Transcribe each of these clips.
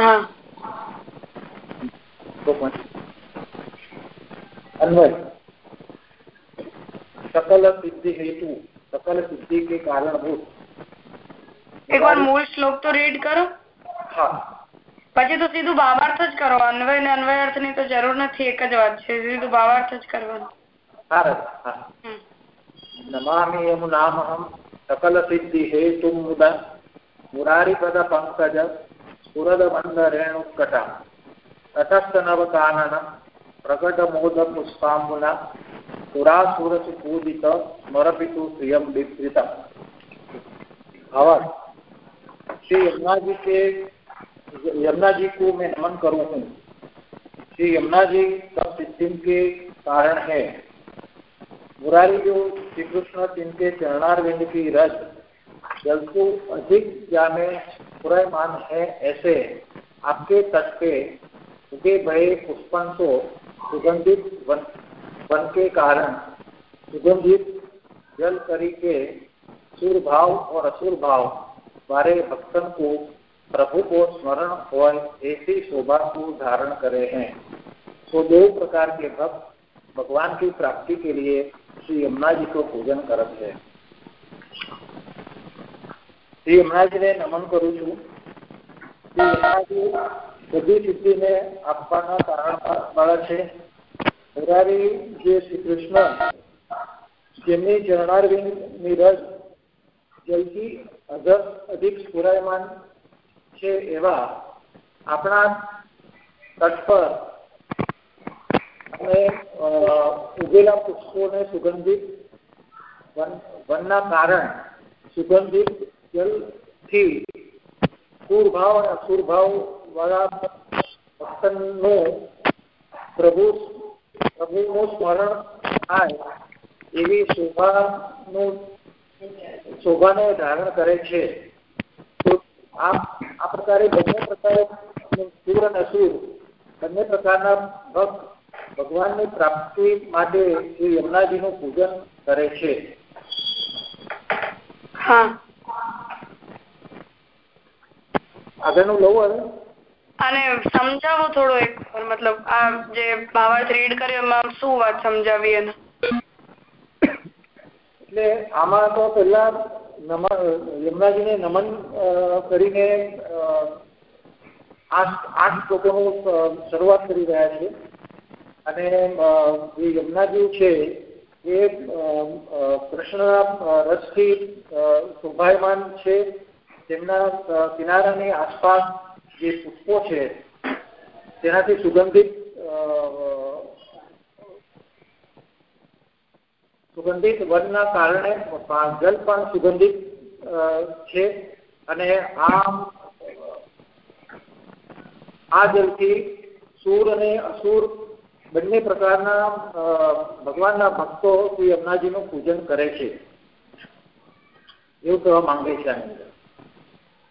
हाँ तो अन्वय सकल सिद्धि हेतु सकल सिद्धि के कारण भूत एक बार मूल श्लोक तो રીડ કરો હા પછી તો સીધું ભાવાર્થ જ કરો અન્વય ને અન્વય અર્થ ની તો જરૂર નથી એક જ વાત છે સીધું ભાવાર્થ જ કરવાનો નમામિ યમુનામહમ સકલ સિદ્ધિ હેતુ મુરારીપદ પંકજ सुरदेणुकट तटस्थ नव कानन स्फुरदबन्धरेणुकटा तटस्थनवकाननं प्रकटमोदपुष्पाम्बुना सुरासुरसुपूजित स्मरपितु प्रियम विस्तृतम्। आवाज़। श्री यमुना जी के यमुना जी को मैं नमन करू हूँ। श्री यमुना जी सब सिस्टम के कारण है। मुरारी जो श्री कृष्ण जिनके चरणारविंद की रज जल को अधिक क्या पुरमान है ऐसे आपके तट पे उगे भय पुष्पन को सुगंधित वन, वन के कारण सुगंधित जल तरीके सुर भाव और असुर भाव वाले भक्तन को प्रभु को स्मरण हो ऐसी शोभा को धारण करे हैं। तो दो प्रकार के भक्त भगवान की प्राप्ति के लिए श्री यमुना जी को पूजन करते हैं। શ્રી યમરાજીને નમન કરું છું. શ્રી યમરાજી બધી સિદ્ધિને આપવાના કારણ કારણવાળા છે. હરારી જે શ્રી કૃષ્ણ જેમની ચરણારવિંદની રસ જલથી અધિક સ્ફુરાયમાન છે એવા આપણા તટ પર અને ઉગેલા પુષ્પોને સુગંધિત વનના કારણ સુગંધિત જલથી સુરભાવ અને સુરભાવ વાળા ભક્તનું પ્રભુ પ્રભુનું સ્મરણ થાય એવી શોભાનું શોભાને ધારણ કરે છે આ પ્રકારે બંને પ્રકારે સુર અને અસુર બંને પ્રકારના ભક્ત ભગવાનની પ્રાપ્તિ માટે શ્રી યમુનાજીનું પૂજન કરે છે। હા। આગળનું લઉં હવે? અને સમજાવો થોડો એક મતલબ આ જે ભાવાર્થ રીડ કર્યો એમાં શું વાત સમજાવી એને એટલે આમાં તો પહેલા યમુનાજીને નમન કરીને આઠ આઠ શ્લોકોનું શરૂઆત કરી રહ્યા છે. અને જે યમુનાજી છે એ કૃષ્ણના રસથી શોભાયમાન છે. તેમના કિનારાની આસપાસ જે પુષ્પો છે, તેનાથી સુગંધિત સુગંધિત વનના કારણે જલ પણ સુગંધિત છે અને આ આ જલથી સુર અને અસુર બંને પ્રકારના ભગવાનના ભક્તો શ્રી અમનાજીનું પૂજન કરે છે. એવું કહેવા માંગે છે આની અંદર.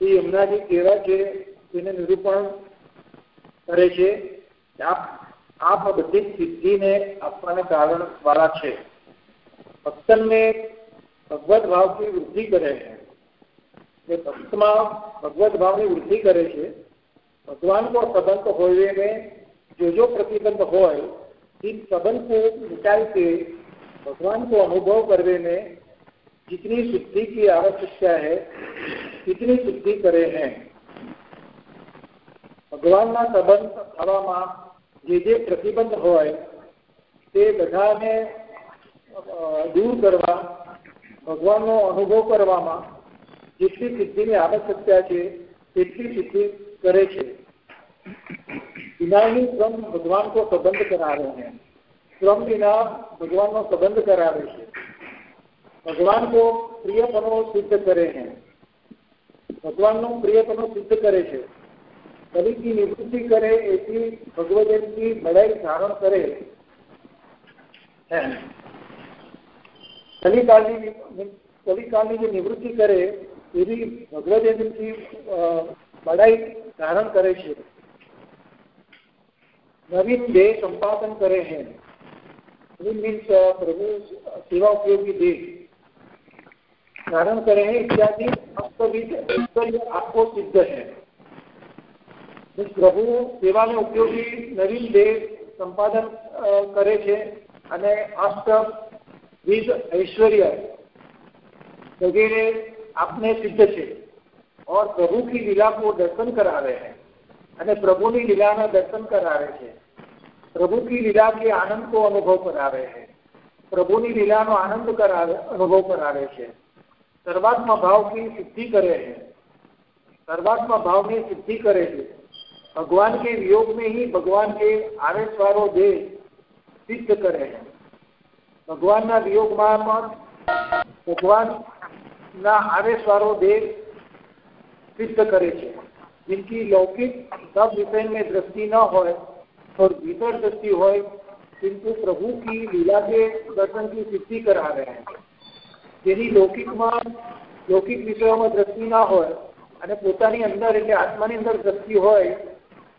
એ યમુનાજી કેવા છે તેને નિરૂપણ કરે છે આપ આપ બધી સિદ્ધિને આપવાને કારણ વાળા છે ભક્તનને ભગવત ભાવથી વૃદ્ધિ કરે છે જે ભક્તમાં ભગવત ભાવની વૃદ્ધિ કરે છે ભગવાન को संबंध होने में जो जो प्रतिबंध हो इस संबंध को मिटाई के भगवान को अनुभव करने में जितनी सिद्धि की आवश्यकता है कितनी सिद्धि करे हैं ભગવાનના સંબંધ થવામાં જે જે પ્રતિબંધ હોય તે બધાને દૂર કરવા ભગવાનનો અનુભવ કરવામાં જેટલી સિદ્ધિની આવશ્યકતા છે તેટલી સિદ્ધિ करे છે વિનાની ક્રમ ભગવાન को संबंध करावे हैं क्रम बिना भगवान નો संबंध करावे છે भगवान को प्रियपनों सिद्ध करे हैं। भगवान प्रियपनों सिद्ध करे कवि की निवृत्ति करे, ऐसी भगवदेव की लड़ाई धारण करे कविकाली की निवृत्ति करे, यदि भगवदेव की लड़ाई धारण करे नवीन देह संपादन करे हैं। प्रभु सेवा उपयोगी देह। धारण करे हैं इत्यादि आपको सिद्ध है પ્રભુ સેવાને ઉપયોગી નવીન દેહ સંપાદન કરે છે અને અષ્ટ વિધ ऐश्वर्य वगैरह आपने सिद्ध છે और प्रभु की लीला को दर्शन करावे हैं અને પ્રભુની લીલાના દર્શન કરાવે છે પ્રભુ की लीला के आनंद को अनुभव करावे है પ્રભુની લીલાનો આનંદ કરાવે અનુભવ કરાવે છે સર્વાત્મા ભાવ की सिद्धि करे है सर्वात्मा भाव में सिद्धि करे है भगवान के वियोग में ही भगवान के आवेश वालो देह सिद्ध करे है ભગવાનના વિયોગમાં પણ ભગવાનના આવેશવાળો દેહ सिद्ध करे जिनकी लौकिक सब विषय में दृष्टि न हो और भीतर दृष्टि हो किंतु प्रभु की लीला के दर्शन की सिद्धि करा रहे हैं જેની લૌકિકમાં, લૌકિક વિષયોમાં દ્રષ્ટિ ના હોય અને પોતાની અંદર એટલે આત્માની અંદર દ્રષ્ટિ હોય,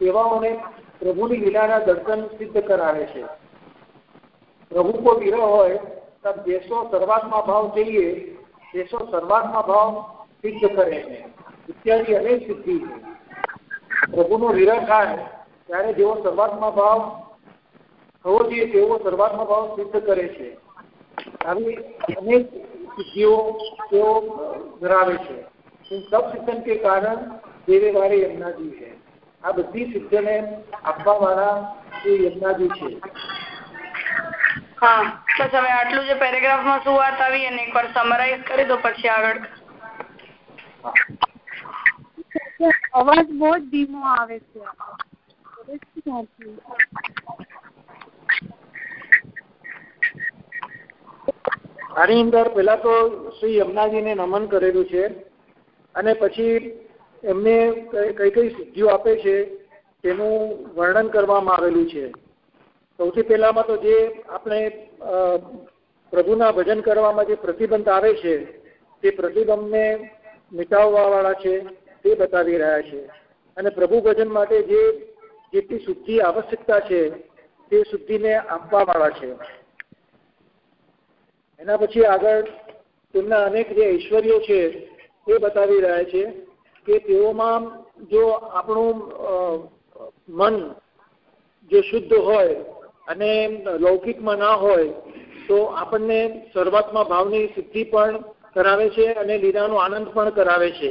તેવાઓને પ્રભુની લીલાના દર્શન સિદ્ધ કરાવે છે. પ્રભુ કો વિરહ હોય તબ દેશો સર્વાત્મા ભાવ જોઈએ દેશો સર્વાત્મા ભાવ સિદ્ધ કરે છે. ઇત્યાદિ અનેક સિદ્ધિ છે. પ્રભુનો વિરહ થાય, ત્યારે જેવો સર્વાત્મા ભાવ થવો જોઈએ, તેવો સર્વાત્મા ભાવ સિદ્ધ કરે છે. આવી અનેક સિદ્ધિઓ તેઓ ધરાવે છે सब सिद्धन के कारण देवे वाले यमुनाजी है આ બધી સિદ્ધને આપવા વાળા એ યમુનાજી છે હા બસ હવે આટલું જે પેરેગ્રાફમાં શું વાત આવી અને એકવાર સમરાઈઝ કરી દો પછી આગળ અવાજ બહુ જ ધીમો આવે છે આની અંદર પેલા તો શ્રી યમુનાજીને નમન કરેલું છે અને પછી એમને કઈ કઈ સિદ્ધિઓ આપે છે તેનું વર્ણન કરવામાં આવેલું છે. સૌથી પહેલામાં તો જે આપણે પ્રભુના ભજન કરવામાં જે પ્રતિબંધ આવે છે, તે પ્રતિબંધને મિટાવવાવાળા છે, તે બતાવી રહ્યા છે. અને પ્રભુ ભજન માટે જે જેટલી શુદ્ધિ આવશ્યકતા છે, તે શુદ્ધિને આપવાવાળા છે. એના પછી આગળ તેમના અનેક જે ઐશ્વર્યો છે, એ બતાવી રહ્યા છે કે તેઓમાં જો આપણું મન જો શુદ્ધ હોય અને લૌકિકમાં ના હોય, તો આપણને સર્વાત્મા ભાવની સિદ્ધિ પણ કરાવે છે અને લીલાનો આનંદ પણ કરાવે છે.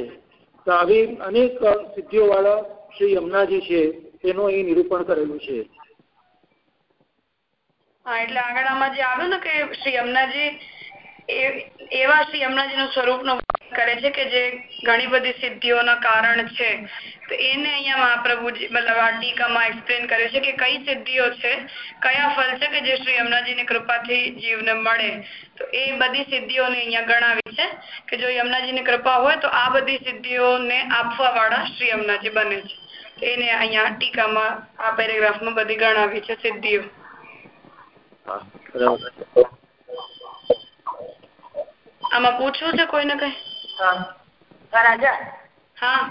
તો આવી અનેક સિદ્ધિઓવાળા શ્રી યમુનાજી છે, તેનું અહીં નિરૂપણ કરેલું છે. હા, એટલે આગળ આમાં જે આવ્યું ને કે શ્રી યમુનાજી એવા શ્રી યમુનાજી નું સ્વરૂપનું કરે છે કે જે ઘણી બધી સિદ્ધિઓના કારણ છે, તો એને અહીંયા મહાપ્રભુજી, મતલબ આ ટીકામાં એક્સપ્લેન કર્યું છે કે કઈ સિદ્ધિઓ છે, કયા ફળ છે કે જે શ્રી યમુનાજીની કૃપાથી જીવને મળે. તો એ બધી સિદ્ધિઓને અહીંયા ગણાવી છે કે જો યમુનાજીની કૃપા હોય તો આ બધી સિદ્ધિઓને આપવા વાળા શ્રી યમુનાજી બને છે. એને અહીંયા ટીકામાં, આ પેરેગ્રાફમાં બધી ગણાવી છે સિદ્ધિઓ. આમાં પૂછવું છે કોઈને કઈ? રાજા? હા.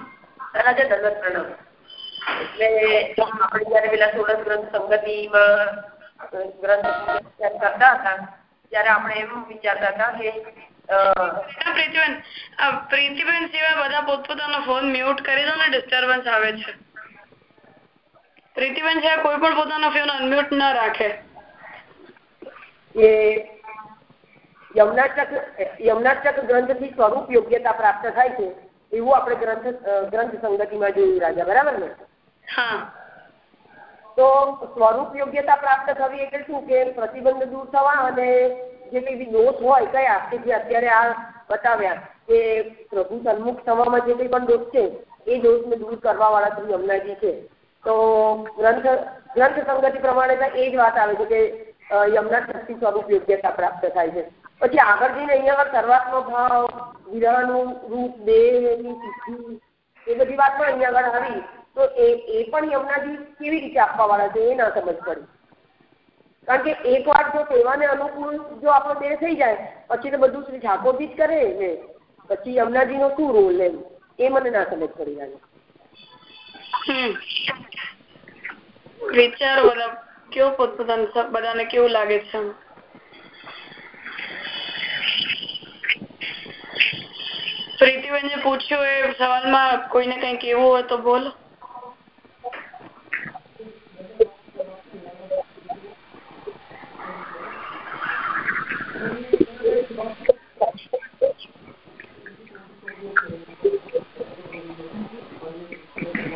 રાજા દલત પ્રણવ. એટલે આપણે જયારે પેલા સોળસ ગ્રંથ સંગતિમાં ગ્રંથ કરતા હતા ત્યારે આપણે એમ વિચારતા હતા કે પ્રીતિબેન પ્રીતિબેન સિવાય બધા પોતપોતાનો ફોન મ્યુટ કરી દો ને ડિસ્ટર્બન્સ આવે છે. પ્રીતિબેન સિવાય કોઈ પણ પોતાનો ફોન અનમ્યુટ ના રાખે. એ યમુનાચક યમુનાચક ગ્રંથથી સ્વરૂપ યોગ્યતા પ્રાપ્ત થાય છે એવું આપણે ગ્રંથ ગ્રંથ સંગતિમાં જોયું રાજા બરાબર ને? તો સ્વરૂપ યોગ્યતા પ્રાપ્ત થવી એટલે શું કે પ્રતિબંધ દૂર થવા અને જે કઈ દોષ હોય કયા કે જે અત્યારે આ બતાવ્યા કે પ્રભુ સન્મુખ થવામાં જે કઈ પણ દોષ છે એ દોષને દૂર કરવા વાળા શ્રી યમુનાજી છે. તો ગ્રંથ ગ્રંથ સંગતિ પ્રમાણે એ જ વાત આવે છે કે યમુના શક્તિ સ્વરૂપ યોગ્યતા પ્રાપ્ત થાય છે. પછી આગળ જઈને અહીંયા આગળ સર્વાત્મ ભાવ વિરહનું રૂપ દેહની સિદ્ધિ એ બધી વાત પણ અહીંયા આગળ આવી. તો એ એ પણ યમુનાજી કેવી રીતે આપવા વાળા છે એ ના સમજ પડી. કારણ કે એક વાર જો સેવાને અનુકૂળ જો આપણો દેહ થઈ જાય, પછી તો બધું શ્રી ઠાકોરજી જ કરે છે. પછી યમુનાજી નો શું રોલ એમ? એ મને ના સમજ પડી લાગે વિચારો કેવું પોતપોતાનું બધાને કેવું લાગે છે? પ્રીતિબેન પૂછ્યું એ સવાલમાં કોઈને કઈ કેવું હોય તો બોલો.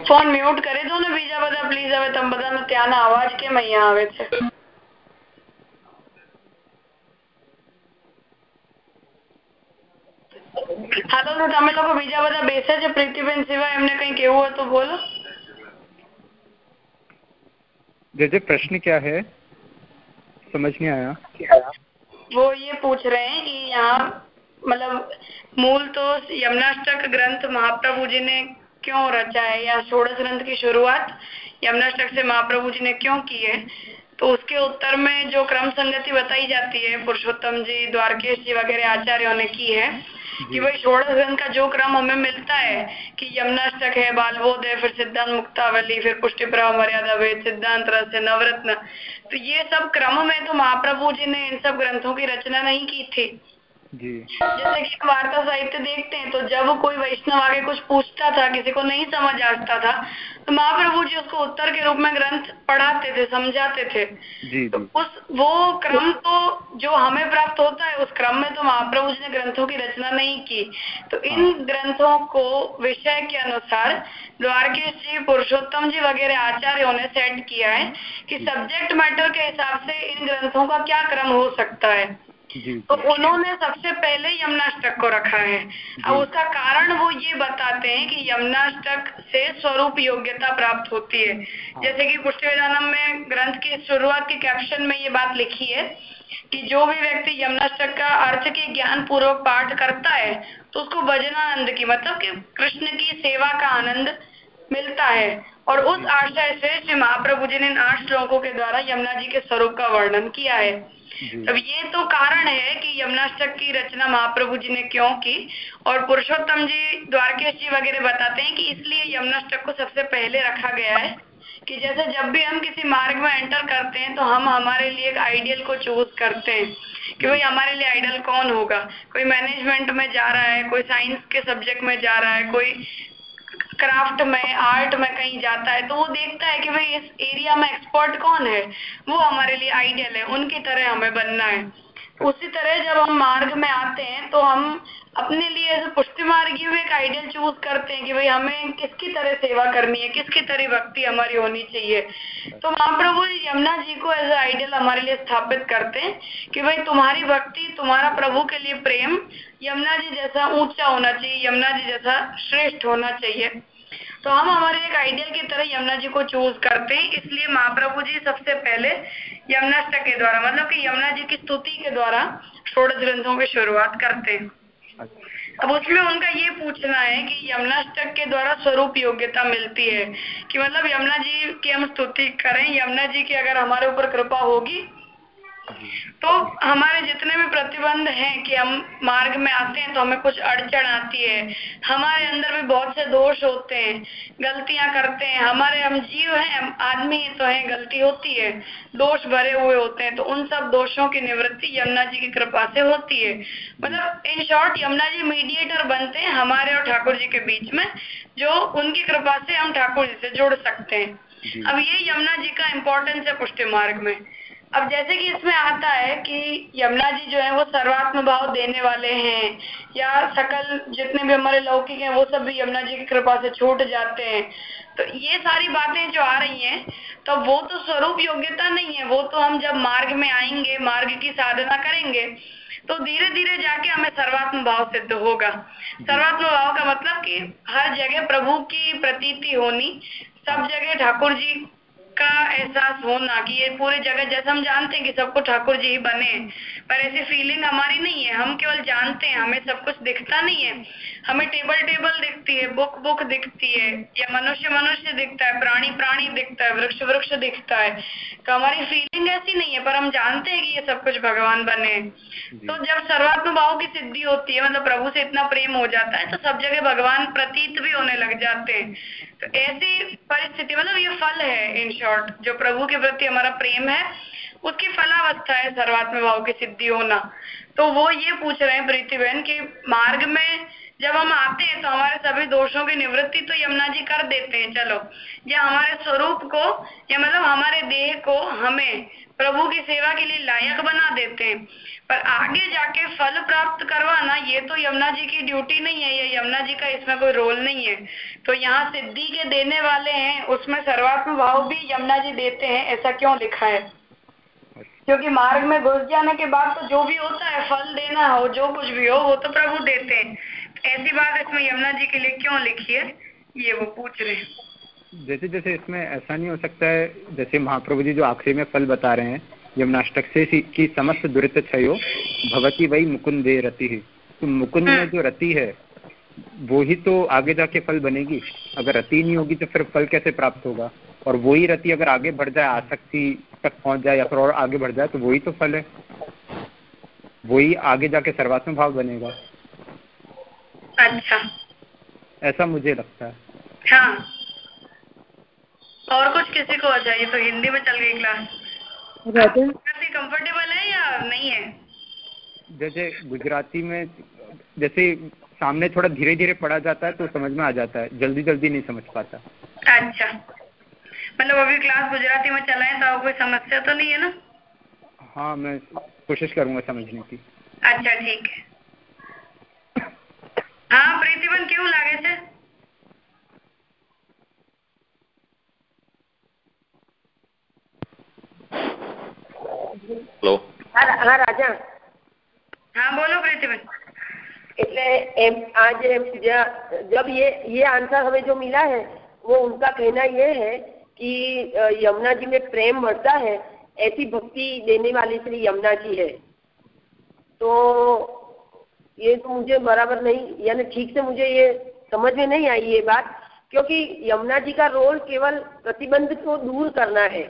ફોન મ્યુટ કરી દો ને બીજા બધા પ્લીઝ હવે તમે બધાનો ત્યાંનો અવાજ કેમ અહીંયા આવે છે હાલો તો તમે લોકો બીજા બધા બેસે છે પ્રીતિબેન સિવાય એમને કઈ કેવું હોય તો બોલો जैसे प्रश्न क्या है समझ नहीं आया वो ये पूछ रहे हैं कि यहाँ मतलब मूल तो यमुनाष्टक ग्रंथ महाप्रभु जी ने क्यों रचा है? या षोड़श ग्रंथ की शुरुआत यमुनाष्टक से महाप्रभु जी ने क्यों की है? तो उसके उत्तर में जो क्रम संगति बताई जाती है पुरुषोत्तम जी द्वारकेश जी वगैरह आचार्यों ने की है कि भाई षोड़श ग्रंथ का जो क्रम हमें मिलता है कि यमुनाष्टक है बालबोध है फिर सिद्धांत मुक्तावली फिर पुष्टि प्रभाव मर्यादा वेद सिद्धांत रस है नवरत्न। तो ये सब क्रम में तो महाप्रभु जी ने इन सब ग्रंथों की रचना नहीं की थी। जैसे कि वार्ता साहित्य देखते हैं तो जब कोई वैष्णव आगे कुछ पूछता था किसी को नहीं समझ आता था तो महाप्रभु जी उसको उत्तर के रूप में ग्रंथ पढ़ाते थे समझाते थे। जी तो उस वो क्रम तो जो हमें प्राप्त होता है उस क्रम में तो महाप्रभु जी ने ग्रंथों की रचना नहीं की। तो इन हाँ। ग्रंथों को विषय के अनुसार द्वारकेश जी पुरुषोत्तम जी वगैरह आचार्यों ने सेट किया है कि सब्जेक्ट मैटर के हिसाब से इन ग्रंथों का क्या क्रम हो सकता है। तो उन्होंने सबसे पहले यमुनाष्टक को रखा है। अब उसका कारण वो ये बताते हैं कि यमुनाष्टक से स्वरूप योग्यता प्राप्त होती है। जैसे कि पुष्टि वेदानम में ग्रंथ की शुरुआत के कैप्शन में ये बात लिखी है कि जो भी व्यक्ति यमुनाष्टक का अर्थ के ज्ञान पूर्वक पाठ करता है तो उसको भजनानंद की मतलब कि कृष्ण की सेवा का आनंद मिलता है। और उस आशय से श्री महाप्रभु जी ने इन आठ श्लोकों के द्वारा यमुना जी के स्वरूप का वर्णन किया है। अब ये तो कारण है कि यमुनाष्टक की रचना महाप्रभु जी ने क्यों की? और पुरुषोत्तम जी द्वारकेश जी वगैरह बताते हैं कि इसलिए यमुनाष्टक को सबसे पहले रखा गया है कि जैसे जब भी हम किसी मार्ग में एंटर करते हैं तो हम हमारे लिए एक आइडियल को चूज़ करते हैं कि भाई हमारे लिए आइडियल कौन होगा? कोई मैनेजमेंट में जा रहा है, कोई साइंस के सब्जेक्ट में जा रहा है, कोई क्राफ्ट में आर्ट में कहीं जाता है तो वो देखता है कि भाई इस एरिया में एक्सपर्ट कौन है? वो हमारे लिए आइडियल है, उनकी तरह हमें बनना है। उसी तरह जब हम मार्ग में आते हैं तो हम अपने लिए एज पुष्टि मार्गी एक आइडियल चूज़ करते हैं कि भाई हमें किसकी तरह सेवा करनी है, किसकी तरह भक्ति हमारी होनी चाहिए। तो महाप्रभु यमुना जी को एज आइडियल हमारे लिए स्थापित करते हैं कि भाई तुम्हारी भक्ति, तुम्हारा प्रभु के लिए प्रेम, यमुना जी जैसा ऊँचा होना चाहिए, यमुना जी जैसा श्रेष्ठ होना चाहिए। तो हम हमारे एक आइडियल की तरह यमुना जी को चूज़ करते हैं। इसलिए महाप्रभु जी सबसे पहले यमुनाष्ट के द्वारा मतलब कि यमुना जी की स्तुति के द्वारा षोड़श ग्रंथों की शुरुआत करते हैं। अब उसमें उनका ये पूछना है कि यमुनाष्टक के द्वारा स्वरूप योग्यता मिलती है? कि मतलब यमुना जी की हम स्तुति करें, यमुना जी की अगर हमारे ऊपर कृपा होगी तो हमारे जितने भी प्रतिबंध हैं कि हम मार्ग में आते हैं तो हमें कुछ अड़चन आती है। हमारे अंदर भी बहुत से दोष होते हैं गलतियाँ करते हैं। हमारे हम जीव हैं हम आदमी ही तो हैं गलती होती है। दोष भरे हुए होते हैं तो उन सब दोषों की निवृत्ति यमुना जी की कृपा से होती है। मतलब in short Yamuna ji mediator बनते हैं हमारे और ठाकुर जी के बीच में जो उनकी कृपा से हम ठाकुर जी से जुड़ सकते हैं। अब ये यमुना जी का इम्पोर्टेंस है पुष्टि मार्ग में। अब जैसे कि इसमें आता है कि यमुना जी जो है, वो सर्वात्म भाव देने वाले हैं, या सकल जितने भी हमारे लौकिक हैं, वो सब भी यमुना जी की कृपा से छूट जाते हैं। तो ये सारी बातें जो आ रही हैं तो वो तो स्वरूप योग्यता नहीं है, वो तो हम जब मार्ग में आएँगे, मार्ग की साधना करेंगे तो धीरे धीरे जाके हमें सर्वात्म भाव सिद्ध होगा। सर्वात्म भाव का मतलब कि हर जगह प्रभु की प्रतीति होनी, सब जगह ठाकुर जी का एहसास होना कि ये पूरे जगत जैसे हम जानते हैं कि सबको ठाकुर जी ही बने। पर ऐसी फीलिंग हमारी नहीं है। हम केवल जानते हैं हमें सब कुछ दिखता नहीं है। हमें टेबल टेबल दिखती है बुक बुक दिखती है या मनुष्य मनुष्य दिखता है प्राणी प्राणी दिखता है वृक्ष वृक्ष दिखता है। तो हमारी फीलिंग ऐसी नहीं है पर हम जानते हैं कि ये सब कुछ भगवान बने तो जब सर्वात्म भाव की सिद्धि होती है मतलब प्रभु से इतना प्रेम हो जाता है तो सब जगह भगवान प्रतीत भी होने लग जाते हैं। तो ऐसी परिस्थिति मतलब ये फल है इन शॉर्ट जो प्रभु के प्रति हमारा प्रेम है उसकी फलावस्था है सर्वात्म भाव की सिद्धि होना। तो वो ये पूछ रहे हैं प्रीति बहन की मार्ग में जब हम आते हैं तो हमारे सभी दोषों की निवृत्ति तो यमुना जी कर देते हैं। चलो, या हमारे स्वरूप को, या मतलब हमारे देह को हमें प्रभु की सेवा के लिए लायक बना देते हैं। पर आगे जाके फल प्राप्त करवाना, ये तो यमुना जी की ड्यूटी नहीं है, या यमुना जी का इसमें कोई रोल नहीं है। तो यहाँ सिद्धि के देने वाले हैं, उसमें सर्वात्म भाव भी यमुना जी देते हैं, ऐसा क्यों लिखा है? क्योंकि मार्ग में घुस जाने के बाद तो जो भी होता है फल देना हो जो कुछ भी हो वो तो प्रभु देते हैं। ऐसी बात इसमें यमुना जी के लिए क्यों लिखी है? ये वो पूछ रहे हैं। जैसे जैसे इसमें ऐसा नहीं हो सकता है जैसे महाप्रभु जी जो आखिरी में फल बता रहे हैं यमुनाष्टक से की समस्त दुरित छयो भवती वही मुकुंद रति। है तो मुकुंद में जो रति है वो ही तो आगे जाके फल बनेगी। अगर रति नहीं होगी तो फिर फल कैसे प्राप्त होगा? और वही रति अगर आगे बढ़ जाए आसक्ति तक पहुँच जाए या फिर और आगे बढ़ जाए तो वही तो फल है। वही आगे जाके सर्वात्म भाव बनेगा। अच्छा। ऐसा मुझे लगता है। हाँ। और कुछ किसी को आ जाइए तो हिंदी में चल गई क्लास कंफर्टेबल है या नहीं है? जैसे गुजराती में जैसे सामने थोड़ा धीरे धीरे पढ़ा जाता है तो समझ में आ जाता है। जल्दी जल्दी नहीं समझ पाता। अच्छा। मतलब अभी क्लास गुजराती में चलाए तो कोई समस्या तो नहीं है ना? हाँ मैं कोशिश करूँगा समझने की। अच्छा ठीक है। हाँ प्रीतिबन क्यों लागे से? हेलो। हाँ, हाँ राजा। हाँ बोलो प्रीतिबन। એટલે એમ आज जब ये ये आंसर हमें जो मिला है वो उनका कहना ये है कि यमुना जी में प्रेम बढ़ता है ऐसी भक्ति देने वाली श्री यमुना जी है तो ये तो मुझे बराबर नहीं यानी ठीक से मुझे ये समझ में नहीं आई ये बात क्योंकि यमुना जी का रोल केवल प्रतिबंध को दूर करना है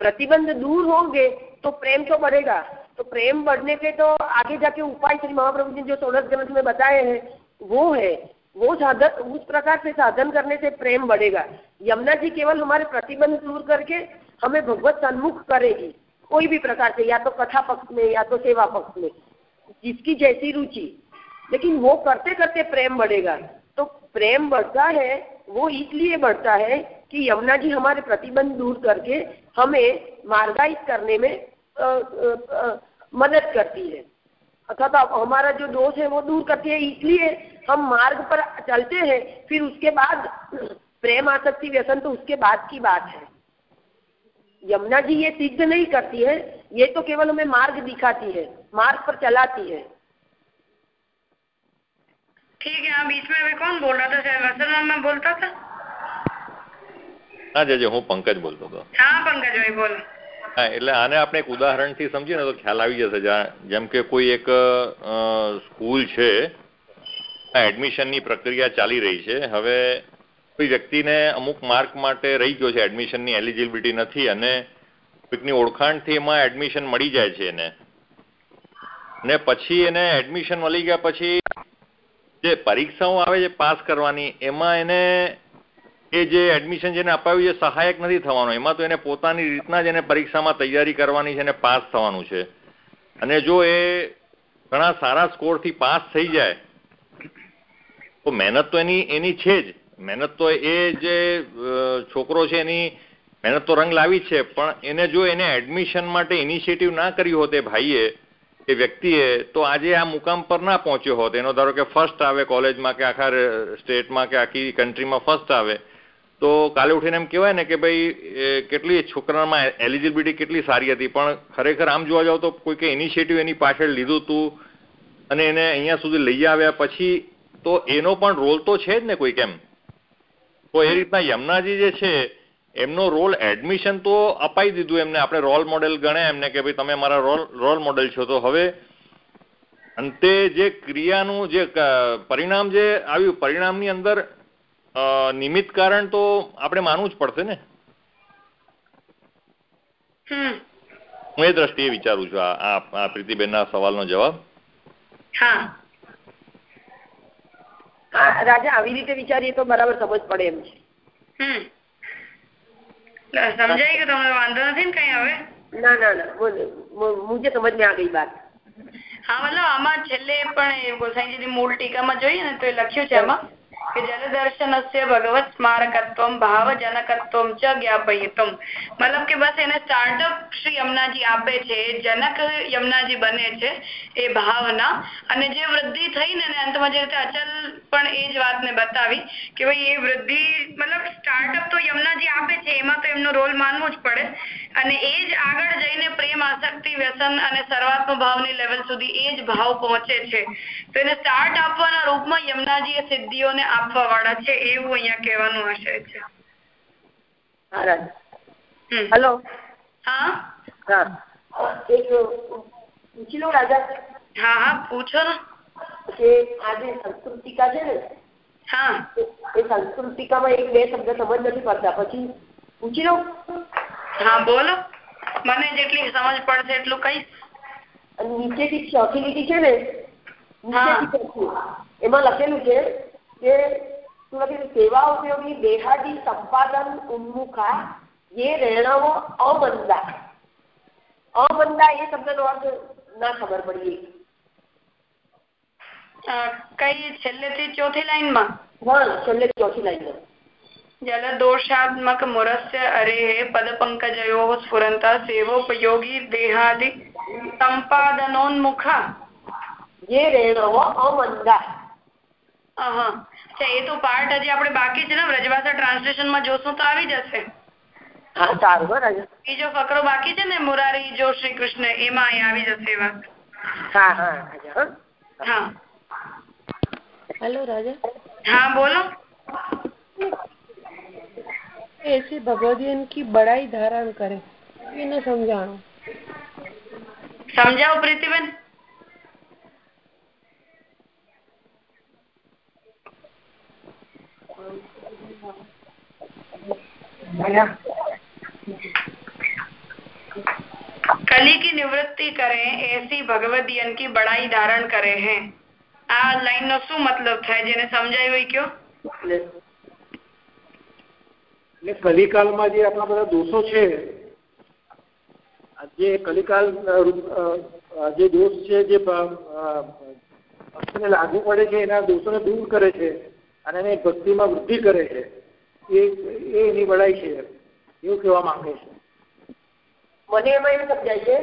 प्रतिबंध दूर होंगे तो प्रेम तो बढ़ेगा तो प्रेम बढ़ने के तो आगे जाके उपाय श्री महाप्रभु जी जो सोलह ग्रंथ में बताए हैं वो है वो साधन उस प्रकार से साधन करने से प्रेम बढ़ेगा। यमुना जी केवल हमारे प्रतिबंध दूर करके हमें भगवत सन्मुख करेगी कोई भी प्रकार से या तो कथा पक्ष में या तो सेवा पक्ष में जिसकी जैसी रुचि। लेकिन वो करते करते प्रेम बढ़ेगा। तो प्रेम बढ़ता है वो इसलिए बढ़ता है कि यमुना जी हमारे प्रतिबंध दूर करके हमें मार्गाइज करने में आ, आ, आ, मदद करती है। अर्थात हमारा जो दोष है वो दूर करती है इसलिए हम मार्ग पर चलते हैं फिर उसके बाद प्रेम आसक्ति व्यसन तो उसके बाद की बात है। यमुना जी ये सिद्ध नहीं करती है ये तो केवल हमें मार्ग दिखाती है मार्ग पर चलाती है। ठीक है बीच में अभी कौन बोल रहा था? शायद मैं बोलता था। हाँ जय जय हूँ पंकज बोलता था हाँ पंकज भाई बोल। હા, એટલે આને આપણે એક ઉદાહરણથી સમજીએ ને તો ખ્યાલ આવી જશે. જેમ કે કોઈ એક સ્કૂલ છે એડમિશનની પ્રક્રિયા ચાલી રહી છે. હવે કોઈ વ્યક્તિને અમુક માર્ક માટે રહી ગયો છે, એડમિશનની એલિજિબિલિટી નથી અને કોઈકની ઓળખાણથી એમાં એડમિશન મળી જાય છે એને. ને પછી એને એડમિશન મળી ગયા પછી જે પરીક્ષાઓ આવે છે, પાસ કરવાની, એમાં એને એ જે એડમિશન જેને અપાવ્યું છે સહાયક નથી થવાનું. એમાં તો એને પોતાની રીતના જ એને પરીક્ષામાં તૈયારી કરવાની છે અને પાસ થવાનું છે. અને જો એ ઘણા સારા સ્કોરથી પાસ થઈ જાય, તો મહેનત તો એની એની છે જ. મહેનત તો એ જે છોકરો છે એની મહેનત તો રંગ લાવી છે. પણ એને જો એને એડમિશન માટે ઇનિશિયેટિવ ના કર્યું હોત એ ભાઈએ, એ વ્યક્તિએ, તો આજે આ મુકામ પર ના પહોંચ્યો હોત. એનો ધારો કે ફર્સ્ટ આવે કોલેજમાં કે આખા સ્ટેટમાં કે આખી કન્ટ્રીમાં ફર્સ્ટ આવે. તો કાલે ઉઠીને એમ કહેવાય ને કે ભાઈ કેટલી છોકરામાં એલિજિબિલિટી કેટલી સારી હતી, પણ ખરેખર આમ જોવા જાવ તો કોઈકે ઇનિશિયેટિવ એની પાછળ લીધું હતું અને એને અહીંયા સુધી લઈ આવ્યા પછી તો એનો પણ રોલ તો છે જ ને કોઈક એમ. તો એ રીતના યમુનાજી જે છે, એમનો રોલ એડમિશન તો અપાઈ દીધું એમને. આપણે રોલ મોડેલ ગણ્યા એમને કે ભાઈ, તમે મારા રોલ રોલ મોડેલ છો. તો હવે અંતે જે ક્રિયાનું જે પરિણામ જે આવ્યું, પરિણામની અંદર નિમિત્ત કારણ તો આપણે માનવું જ પડશે ને? હું એ દ્રષ્ટિએ વિચારું છું આ પ્રીતિબેનના સવાલનો જવાબ. હા. રાજા આવી રીતે વિચારીએ તો બરાબર સમજ પડે એમ છે. સમજાય કે તમને વાંધો નથી ને કઈ હવે? ના ના ના મુજે સમજમાં આ ગઈ વાત. હા મતલબ આમાં છેલ્લે પણ ગોસાઈજીની મૂળ ટીકામાં જોઈએ ને તો એ લખ્યું છે આમાં? કે જલદર્શનસ્ય ભગવત સ્મારકત્વમ ભાવજનકત્વમ ચ જ્ઞાપયિતુમ મતલબ કે બસ એને સ્ટાર્ટઅપ શ્રી યમુનાજી આપે છે જનક યમુનાજી બને છે એ ભાવના અને જે વૃદ્ધિ થઈ ને અંતમાં જે રીતે અચલ પણ એ જ વાતને બતાવી કે ભાઈ એ વૃદ્ધિ મતલબ સ્ટાર્ટઅપ તો યમુનાજી આપે છે એમાં તો એમનો રોલ માનવો જ પડે અને એ જ આગળ જઈને પ્રેમ આસક્તિ વ્યસન અને સર્વાત્મ ભાવની લેવલ સુધી એ જ ભાવ પહોંચે છે. તો એને સ્ટાર્ટ આપવાના રૂપમાં યમુનાજી એ સિદ્ધિઓને આપવા વાળા છે એવું અહીંયા કહેવાનું આશય છે. હેલો હા? હા. હા હા પૂછો ને. કે આજે સંસ્કૃતિકા છે ને હા. એ સંસ્કૃતિકામાં એક બે શબ્દ સમજ નથી પડતા. પછી પૂછી લો હા બોલો. મને જેટલી સમજ પડશે એટલું કહીશ. નીચે નીચેથી ચોથી લીટી છે ને એમાં લખેલું છે કે શું લખેલું? સેવા ઉપયોગી દેહાદી સંપાદન ઉન્મુખા જે રેણાઓ અમંદા અમંદા એ શબ્દનો અર્થ ના ખબર પડી. કઈ છેલ્લેથી ચોથી લાઈનમાં? હા છેલ્લે ચોથી લાઈનમાં. જલદોષાત્મક મુરસ્ય અરે પદ પંકજયો સ્ફુરંત સેવોપયોગી દેહાદિ સંપાદનોન્મુખા જે રેણવો અમંદા એ તો પાર્ટ હજી આપણે બાકી છે ને વ્રજભાષા ટ્રાન્સલેશન માં જોશું તો આવી જશે હા સારું રાજા બીજો ફકરો બાકી છે ને મુરારી જો શ્રી કૃષ્ણ એમાં અહીં આવી જશે વાત હા હા હા हेलो राजा हाँ बोलो ऐसे भगवदियन की बड़ाई धारण करे એને સમજાણો સમજાવો પ્રીતિબેન कली की निवृत्ति करें ऐसी भगवदियन की बड़ाई धारण करे हैं આ લાઈન નો શું મતલબ થાય જેને સમજાયું હોય કયો એટલે કલિકાલમાં જે આપણા બધા દોષો છે, જે કલિકાલ જે દોષ છે, જે ભક્તને લાગુ પડે છે, એના દોષોને દૂર કરે છે અને એને ભક્તિમાં વૃદ્ધિ કરે છે, એ એની બળાઈ છે, એવું કહેવા માંગે છે. મને એમાં એવું સમજાય છે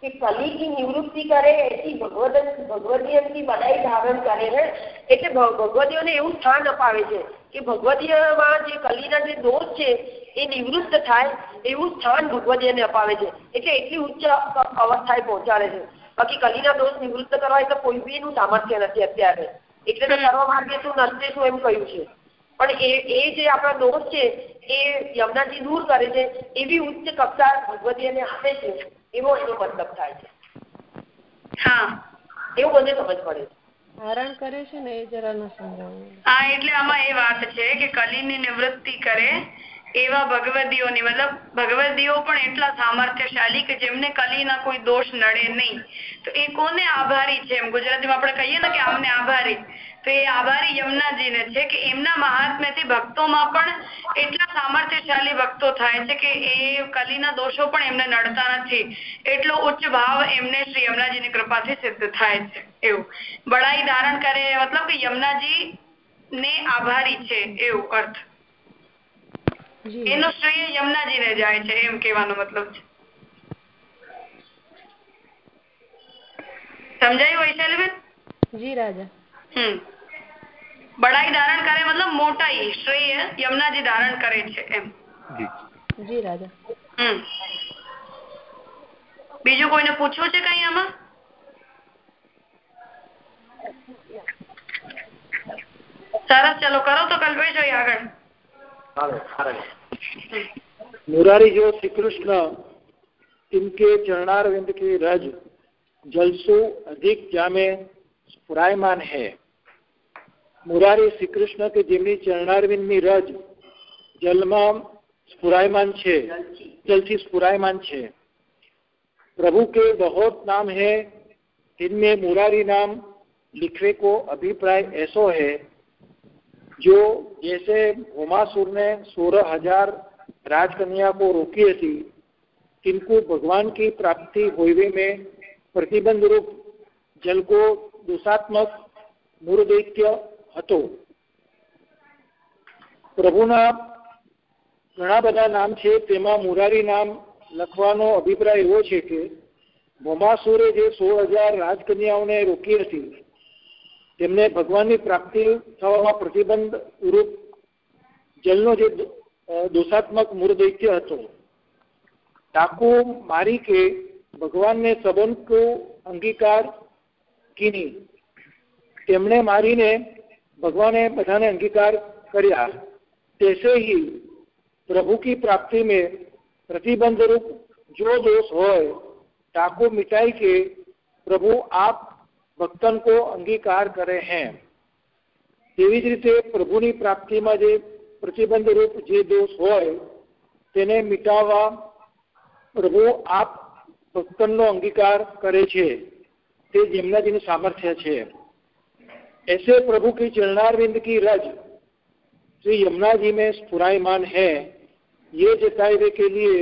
कि કલી કી નિવૃત્તિ કરે એથી ભગવદ ભગવદીયથી બધાય ધારણ કરે ને એટલે ભગવદીઓને એવું સ્થાન અપાવે છે કે ભગવદીયમાં જે કલીના જે દોષ છે એ નિવૃત્ત થાય એવું સ્થાન ભગવદીયને અપાવે છે. એટલે એટલી ઉચ્ચ અવસ્થાએ પહોંચાડે છે. બાકી કલીના દોષ નિવૃત્ત કરવા એટલે કોઈ બી નું સામર્થ્ય નથી અત્યારે. એટલે તો સર્વ માર્ગે તું નરતે છું એમ કહ્યું છે. પણ એ એ જે આપણા દોષ છે એ યમુનાજી દૂર કરે છે, એવી ઉચ્ચ કક્ષા ભગવદીયને આપે છે. એવો એનો મતલબ થાય છે. હા. એવું મને સમજ પડે ધારણ કરે છે ને એ જરા ન સમજાવું હા એટલે આમાં એ વાત છે કે કલીની નિવૃત્તિ કરે એવા ભગવદીઓની મતલબ ભગવદીઓ પણ એટલા સામર્થ્યશાળી કે જેમને કલીના કોઈ દોષ નડે નહીં. તો એ કોને આભારી છે? એમ ગુજરાતીમાં આપણે કહીએ ને કે આમને આભારી. તો એ આભારી યમુનાજીને છે કે એમના મહાત્મ્યથી ભક્તોમાં પણ એટલા સામર્થ્યશાળી ભક્તો થાય છે કે એ કલીના દોષો પણ એમને નડતા નથી. એટલો ઉચ્ચ ભાવ એમને શ્રી યમુનાજીની કૃપાથી સિદ્ધ થાય છે. એવું. બળાઈ ધારણ કરે મતલબ કે યમુનાજી ને આભારી છે એવું અર્થ. એનું શ્રેય યમુનાજીને જાય છે એમ કહેવાનો મતલબ છે. સમજાયું વૈશાલીબેન? જી રાજા. હમ. બડાઈ ધારણ કરે મતલબ મોટાઈ શ્રેય યમુનાજી ધારણ કરે છે એમ. જી. રાજા. હમ. બીજું કોઈને પૂછવું છે કઈ આમાં? સરસ ચલો કરો તો કલ્પેશભાઈ આગળ. મુરારી જો શ્રી કૃષ્ણ ઇનકે ચરણારવિંદ કે રજ જલસુ અધિક જામે સ્પુરાયમાન હૈ. मुरारी श्री कृष्ण के ચરણારવિંદની રજ रज સ્ફુરાયમાન છે જલથી સ્ફુરાયમાન છે प्रभु के बहुत नाम है, इनमें मुरारी नाम लिखने को अभिप्राय ऐसो है, जो जैसे होमासुर ने सोलह हज़ार राजकन्या को रोकी थी किंतु भगवान की प्राप्ति होवे में प्रतिबंध रूप, जल को दुषात्मक मूर्दैत्य હતો. પ્રભુના ઘણા બધા નામ છે, તેમાં મુરારી નામ લખવાનો અભિપ્રાય એવો છે કે, ભોમાસુરે જે સોળ હજાર રાજકન્યાઓને રોકી હતી, તેમને ભગવાનની પ્રાપ્તિ થવામાં પ્રતિબંધ રૂપ જલનો જે દોષાત્મક મૂળદૈત્ય હતો. ડાકુ મારી કે ભગવાનને સંબંધ અંગીકાર કીની. તેમણે મારીને ભગવાને બધાને અંગીકાર કર્યા तैसे ही प्रभु की प्राप्ति में प्रतिबंध रूप जो दोष हो ताको मिटाई के प्रभु आप ભક્તન કો અંગીકાર કરે હે તેવી જ રીતે પ્રભુની પ્રાપ્તિમાં જે પ્રતિબંધ રૂપ જે દોષ હોય તેને મિટાવવા પ્રભુ આપ ભક્તનનો અંગીકાર કરે છે તે જેમનાજીનું સામર્થ્ય છે ऐसे प्रभु की चरणारविंद की रज श्री यमुना जी में स्फुरायमान है ये जताए के लिए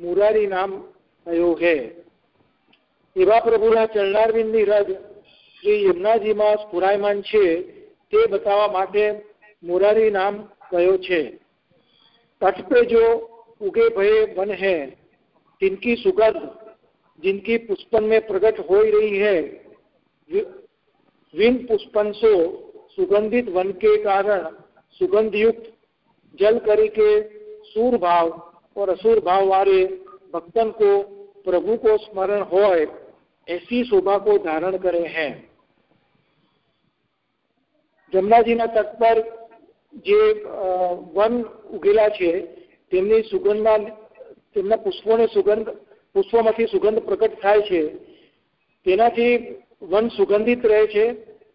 मुरारी नाम कहो है એવા પ્રભુના ચરણારવિંદની રજ શ્રી યમુનાજીમાં સ્ફુરાયમાન છે તે બતાવવા માટે मुरारी नाम कहो છે तट पे जो उगे भये वन है जिनकी सुगंध जिनकी पुष्पन में प्रकट हो रही है विन पुष्पन सो सुगंधित वन के कारण सुगंध युक्त जल करी के सूर भाव और असुर भाव वाले भक्तन को प्रभु को स्मरण हो ऐसी शोभा को धारण करे हैं જમનાજીના તટ પર જે વન ઉગેલા છે તેમની સુગંધના તેમના પુષ્પોની સુગંધ પુષ્પોમાંથી સુગંધ પ્રકટ થાય છે તેનાથી વન સુગંધિત રહે છે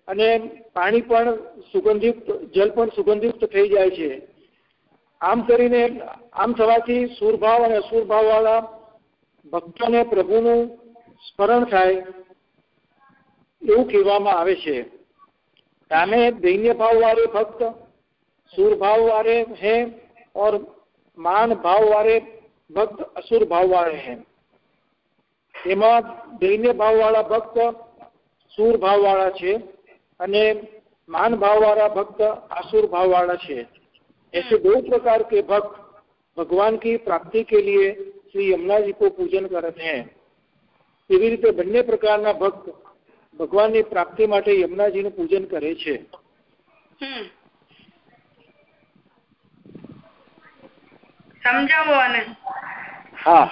અને પાણી પણ સુગંધિત, જલ પણ સુગંધિત થઈ જાય છે. આમ કરીને આમ થવાથી સુરભાવ અને અસુરભાવવાળા ભક્તોને પ્રભુનું સ્મરણ થાય એવું કહેવામાં આવે છે. રામે દૈન્ય ભાવ વાળે ભક્ત સુરભાવ વાળે હે ઓર માન ભાવ વાળે ભક્ત અસુર ભાવ વાળે હે. એમાં દૈન્ય ભાવ વાળા ભક્ત સુર ભાવવાળા છે અને मान भाव वाला भक्त आसुर भाव वाला છે ऐसे दो प्रकार के भक्त भगवान की प्राप्ति के लिए श्री यमुना जी को पूजन करते हैं એવી રીતે બંને પ્રકારના ભક્ત ભગવાનની પ્રાપ્તિ માટે યમુનાજીનું પૂજન કરે છે સમજાવો અને હા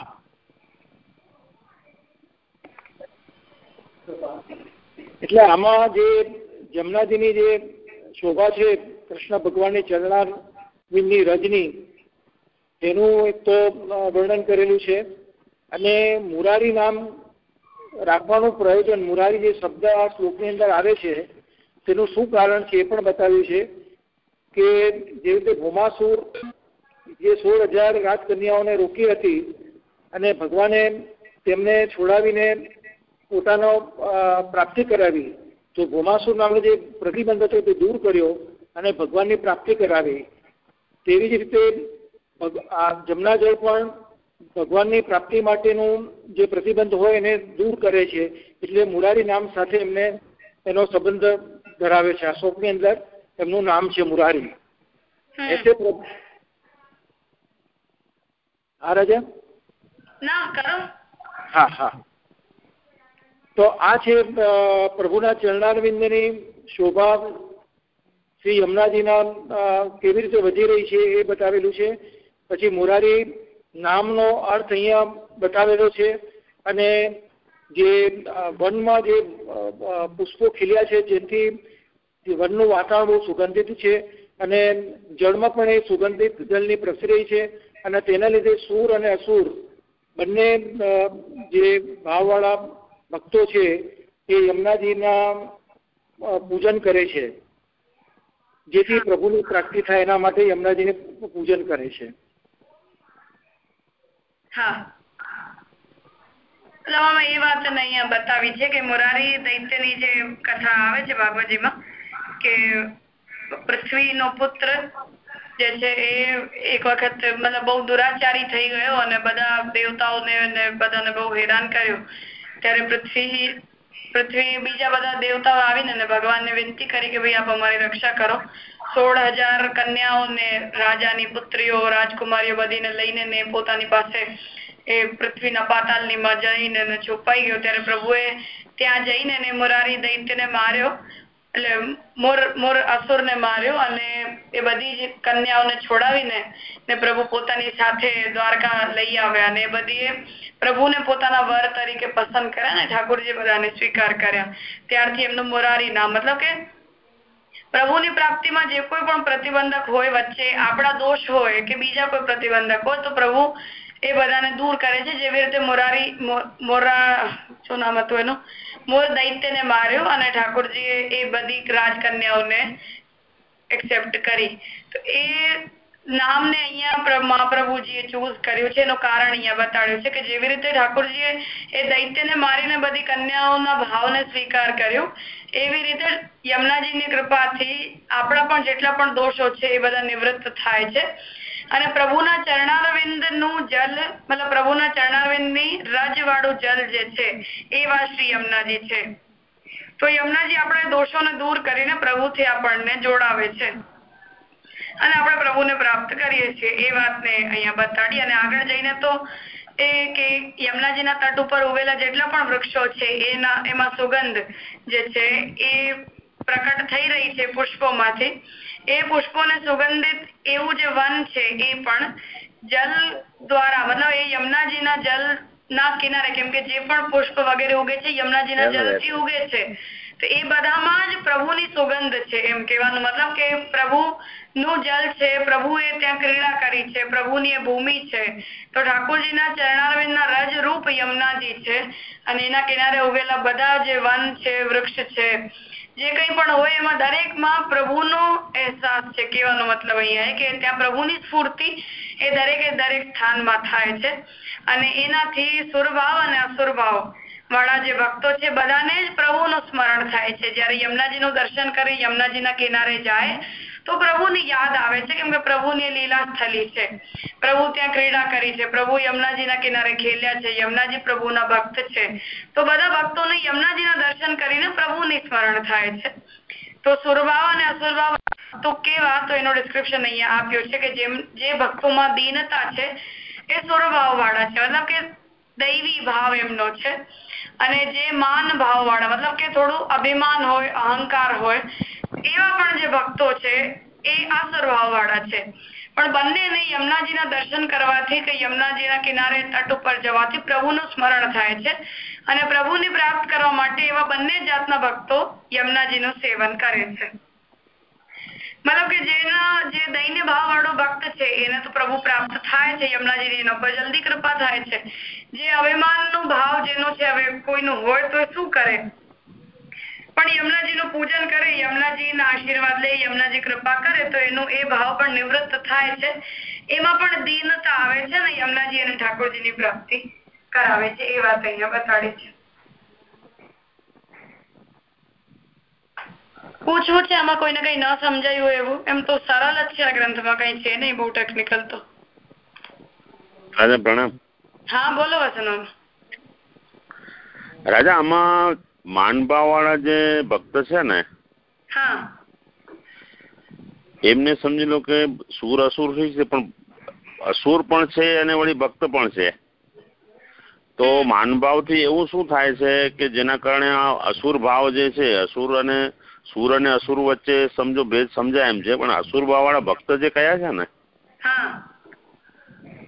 એટલે આમાં જે જમનાજીની જે શોભા છે, કૃષ્ણ ભગવાનની ચરણારની રજની, તેનું એક તો વર્ણન કરેલું છે. અને મુરારી નામ રાખવાનું પ્રયોજન, મુરારી જે શબ્દ આ શ્લોકની અંદર આવે છે, તેનું શું કારણ છે એ પણ બતાવ્યું છે કે જે રીતે ભોમાસુર જે સોળ હજાર રાજકન્યાઓને રોકી હતી અને ભગવાને તેમને છોડાવીને પોતાનો પ્રાપ્તિ કરાવી જો ગોમાસુર નામનો જે પ્રતિબંધ હતો તે દૂર કર્યો અને ભગવાનની પ્રાપ્તિ કરાવી તેવી જ રીતે આ જમનાજળ પણ ભગવાનની પ્રાપ્તિ માટેનું જે પ્રતિબંધ હોય એને દૂર કરે છે એટલે મુરારી નામ સાથે એમને એનો સંબંધ ધરાવે છે. આ શ્લોકની અંદર એમનું નામ છે મુરારી. એટલે હા રાજા? ના કરો. હા હા. તો આ છે પ્રભુના ચરણારવિંદની શોભા શ્રી યમુનાજીના કેવી રીતે વધી રહી છે એ બતાવેલું છે. પછી મોરારી નામનો અર્થ અહીંયા બતાવેલો છે અને જે વનમાં જે પુષ્પો ખીલ્યા છે જેથી વનનું વાતાવરણ બહુ સુગંધિત છે અને જળમાં પણ એ સુગંધિત જળની પ્રસરી છે અને તેના લીધે સુર અને અસુર બંને જે ભાવવાળા ભક્તો છે, એ યમુનાજીના પૂજન કરે છે. જેથી પ્રભુની પ્રાપ્તિ થાય એના માટે યમુનાજીને પૂજન કરે છે. એ વાત અહીંયા બતાવી છે કે મોરારી દૈત્યની જે કથા આવે છે ભાગવતજીમાં કે પૃથ્વીનો પુત્ર જે છે એ એક વખત મતલબ બહુ દુરાચારી થઈ ગયો અને બધા દેવતાઓને બધાને બહુ હેરાન કર્યું. ત્યારે પૃથ્વી પૃથ્વી બીજા બધા દેવતાઓ આવીને ભગવાનને વિનંતી કરી કે ભાઈ આપ અમારી રક્ષા કરો. સોળ હજાર કન્યાઓને રાજાની પુત્રીઓ, રાજકુમારીઓ બધીને લઈને ને પોતાની પાસે એ પૃથ્વીના પાતાલની માં જઈને છુપાઈ ગયો. ત્યારે પ્રભુએ ત્યાં જઈને ને મુરારી દૈત્યને માર્યો. એટલે મોર મોર અસુરને માર્યો અને એ બધી જ કન્યાઓને છોડાવીને ને પ્રભુ પોતાની સાથે દ્વારકા લઈ આવ્યા અને એ બધી પ્રભુને પોતાના વર તરીકે પસંદ કર્યા ને ઠાકોરજી બધાને સ્વીકાર કર્યા. ત્યારથી એમનું મોરારી નામ, મતલબ કે પ્રભુની પ્રાપ્તિમાં જે કોઈ પણ પ્રતિબંધક હોય વચ્ચે આપણા દોષ હોય કે બીજા કોઈ પ્રતિબંધક હોય તો પ્રભુ એ બધાને દૂર કરે છે. જેવી રીતે મોરારી મોરા, શું નામ હતું એનું? મોર દૈત્યને માર્યો અને ઠાકોરજીએ એ બધી રાજકન્યાઓને એક્સેપ્ટ કરી. તો એ નામને અહીંયા મહાપ્રભુજીએ ચૂઝ કર્યું છે. એનું કારણ અહીંયા બતાડ્યું છે કે જેવી રીતે ઠાકોરજીએ એ દૈત્યને મારીને બધી કન્યાઓના ભાવને સ્વીકાર કર્યો, એવી રીતે યમુનાજીની કૃપાથી આપણા પણ જેટલા પણ દોષો છે એ બધા નિવૃત્ત થાય છે. અને પ્રભુના ચરણારવિંદનું જલ, મતલબ પ્રભુના ચરણારવિંદની રજ વાળું જલ જે છે એવા શ્રી યમુનાજી છે. તો યમુનાજી આપણે દોષોને દૂર કરીને પ્રભુથી આપણને જોડાવે છે. અને આપણે પ્રભુને પ્રાપ્ત કરીએ છીએ, એ વાતને અહીંયા બતાડી. અને આગળ જઈને તો એ કે યમુનાજીના તટ ઉપર ઉભેલા જેટલા પણ વૃક્ષો છે, એના, એમાં સુગંધ જે છે, એ પ્રકટ થઈ રહી છે પુષ્પોમાંથી. એ પુષ્પોને સુગંધિત એવું જે વન છે. એ પણ જલ દ્વારા મતલબ એ યમુનાજીના જલ ના કિનારે કેમ કે જે પણ પુષ્પ વગેરે ઉગે છે યમુનાજીના જલથી ઉગે છે. તો એ બધામાં જ પ્રભુની સુગંધ છે એમ કહેવાનું મતલબ કે પ્રભુ નું જલ છે પ્રભુએ ત્યાં ક્રીડા કરી છે પ્રભુની એ ભૂમિ છે. તો ઠાકોરજીના ચરણારવિંદના રજ રૂપ યમુનાજી છે અને એના કિનારે ઉગેલા બધા જે વન છે વૃક્ષ છે. જે કંઈ પણ હોય એમાં દરેકમાં પ્રભુનો અહેસાસ છે, કહેવાનો મતલબ અહીંયા કે ત્યાં પ્રભુની સ્ફૂર્તિ એ દરેકે દરેક સ્થાનમાં થાય છે. અને એનાથી સુરભાવ અને અસુરભાવ વાળા જે ભક્તો છે, બધાને જ પ્રભુનું સ્મરણ થાય છે. જ્યારે યમુનાજીનું દર્શન કરી યમુનાજીના કિનારે જાય તો પ્રભુની યાદ આવે છે, કેમ કે પ્રભુની લીલા સ્થલી છે. પ્રભુ ત્યાં ક્રીડા કરી છે. પ્રભુ યમુનાજીના કિનારે ખેલ્યા છે. યમુનાજી પ્રભુના ભક્ત છે. તો બધા ભક્તોને યમુનાજીના દર્શન કરીને પ્રભુની સ્મરણ થાય છે. તો સુરભાવ અને અસુરભાવ તો કેવા? તો એનો ડિસ્ક્રિપ્શન અહીંયા આપ્યો છે કે જેમ, જે ભક્તોમાં દીનતા છે, એ સુરભાવ વાળા છે. મતલબ કે દૈવી ભાવ એમનો છે. અને જે માન ભાવ વાળા મતલબ કે થોડું અભિમાન હોય, અહંકાર હોય એવા પણ જે ભક્તો છે, એ આસુરભાવ વાળા છે. પણ બંનેને યમુનાજીના દર્શન કરવાથી કે યમુનાજીના કિનારે તટ ઉપર જવાથી પ્રભુનું સ્મરણ થાય છે અને પ્રભુને પ્રાપ્ત કરવા માટે એવા બંને જાતના ભક્તો યમુનાજીનું સેવન કરે છે. મતલબ કે જેના, જે દૈન્ય ભાવ વાળો ભક્ત છે, એને તો પ્રભુ પ્રાપ્ત થાય છે યમુનાજી એના પર જલ્દી કૃપા થાય છે. જે અભિમાન ભાવ જેનો છે, હવે કોઈનું હોય તો શું કરે? પણ યમુનાજી નું પૂજન કરે યમુનાજી ના આશીર્વાદ લે યમુનાજી કૃપા કરે તો એનું એ ભાવ પણ નિવૃત્ત થાય છે. એમાં પણ દીનતા આવે છે ને યમુનાજી અને ઠાકોરજી ની પ્રાપ્તિ કરાવે છે. એ વાત અહીંયા બતાડી છે. પૂછવું છે આમાં કોઈને કઈ ન સમજાયું એવું? એમ તો સરળ જ છે આ ગ્રંથમાં કઈ છે નહીં બહુ ટેકનિકલ તો. રાજા પ્રણામ. હા બોલો વસન રાજા આમાં માનભા વાળા જે ભક્ત છે ને એમને સમજી લો કે સુર અસુર છે પણ અસુર પણ છે અને વળી ભક્ત પણ છે. તો માનભાવથી એવું શું થાય છે કે જેના કારણે આ અસુર ભાવ જે છે અસુર અને સુર અને અસુર વચ્ચે સમજો ભેદ સમજાય એમ છે પણ અસુર ભાવ વાળા ભક્ત જે કયા છે ને?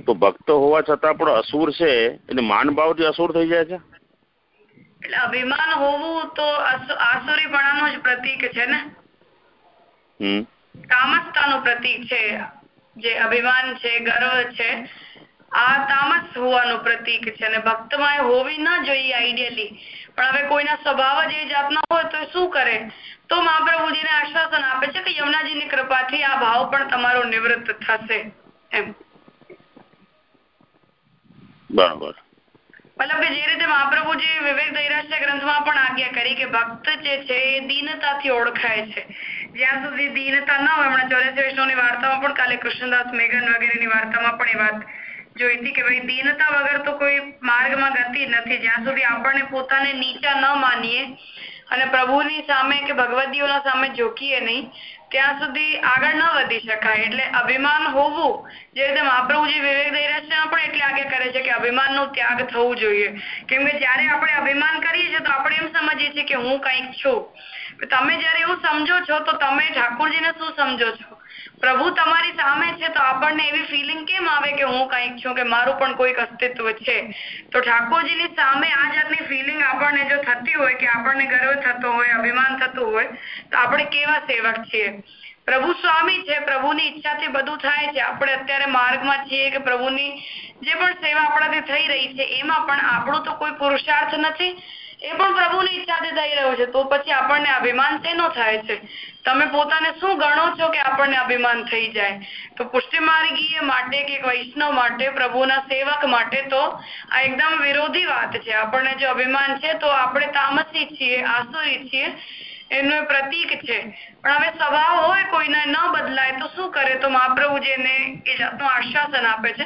તો ભક્ત હોવા છતાં પણ અસુર છે એટલે માનભાવથી અસુર થઈ જાય છે? એટલે અભિમાન હોવું તો આસુરીપણાનું જ પ્રતીક છે ને? કામસ્થાનું પ્રતીક છે. જે અભિમાન છે ગર્વ છે આ તામસ હોવાનું પ્રતીક છે અને ભક્તમાં એ હોવી ન જોઈએ આઈડિયલી પણ હવે કોઈના સ્વભાવ જ એ જાતના હોય તો શું કરે? તો મહાપ્રભુજીને આશ્વાસન આપે છે કે યમુનાજીની કૃપાથી આ ભાવ પણ તમારો નિવૃત્ત થશે એમ. બરાબર. મતલબ કે જે રીતે મહાપ્રભુજી વિવેક દૈરાશ્ય ગ્રંથમાં આજ્ઞા કરી કે ભક્ત જે છે એ દીનતાથી ઓળખાય છે. જ્યાં સુધી દીનતા ન હોય, હમણાં ચોર્યાસી વૈષ્ણવની વાર્તામાં પણ કાલે કૃષ્ણદાસ મેઘન વગેરેની વાર્તામાં પણ એ વાત જોઈ હતી કે ભાઈ દીનતા વગર તો કોઈ માર્ગમાં ગતિ નથી. જ્યાં સુધી આપણને પોતાને નીચા ન માનીએ અને પ્રભુની સામે કે ભગવદીઓના સામે જોકીએ નહીં ત્યાં સુધી આગળ ન વધી શકાય. એટલે અભિમાન હોવું જે રીતે મહાપ્રભુજી વિવેક દૈરાશ્યમાં પણ એટલે આગળ કરે છે કે અભિમાન નો ત્યાગ થવું જોઈએ. કેમ કે જયારે આપણે અભિમાન કરીએ છીએ, તો આપણે એમ સમજીએ છીએ કે હું કંઈક છું. તમે જયારે એવું સમજો છો, તો તમે ઠાકોરજીને શું સમજો છો? પ્રભુ તમારી સામે છે તો આપણને એવી ફિલિંગ કેમ આવે કે હું કંઈક છું, કે મારું પણ કોઈક અસ્તિત્વ છે? તો ઠાકોરજીની સામે આ જાતની ફિલિંગ આપણને જો થતી હોય કે આપણને ગર્વ થતો હોય, અભિમાન થતું હોય, તો આપણે કેવા સેવક છીએ? પ્રભુ સ્વામી છે, પ્રભુની ઈચ્છાથી બધું થાય છે. આપણે અત્યારે માર્ગમાં છીએ કે પ્રભુની જે પણ સેવા આપણાથી થઈ રહી છે, એમાં પણ આપણું તો કોઈ પુરુષાર્થ નથી. એ પણ પ્રભુની ઈચ્છાથી થઈ રહ્યો છે. તો પછી આપણને અભિમાન શેનો થાય છે? તમે પોતાને શું ગણો છો કે આપણને અભિમાન થઈ જાય? તો પુષ્ટિ માર્ગીય માટે કે વૈષ્ણવ માટે, પ્રભુના સેવક માટે તો આ એકદમ વિરોધી વાત છે. આપણને જો અભિમાન છે તો આપણે તામસી છીએ, આસુરી છીએ, એનું પ્રતીક છે. પણ હવે સ્વભાવ હોય કોઈને ન બદલાય તો શું કરે? તો મહાપ્રભુજીને એ જાતનું આશ્વાસન આપે છે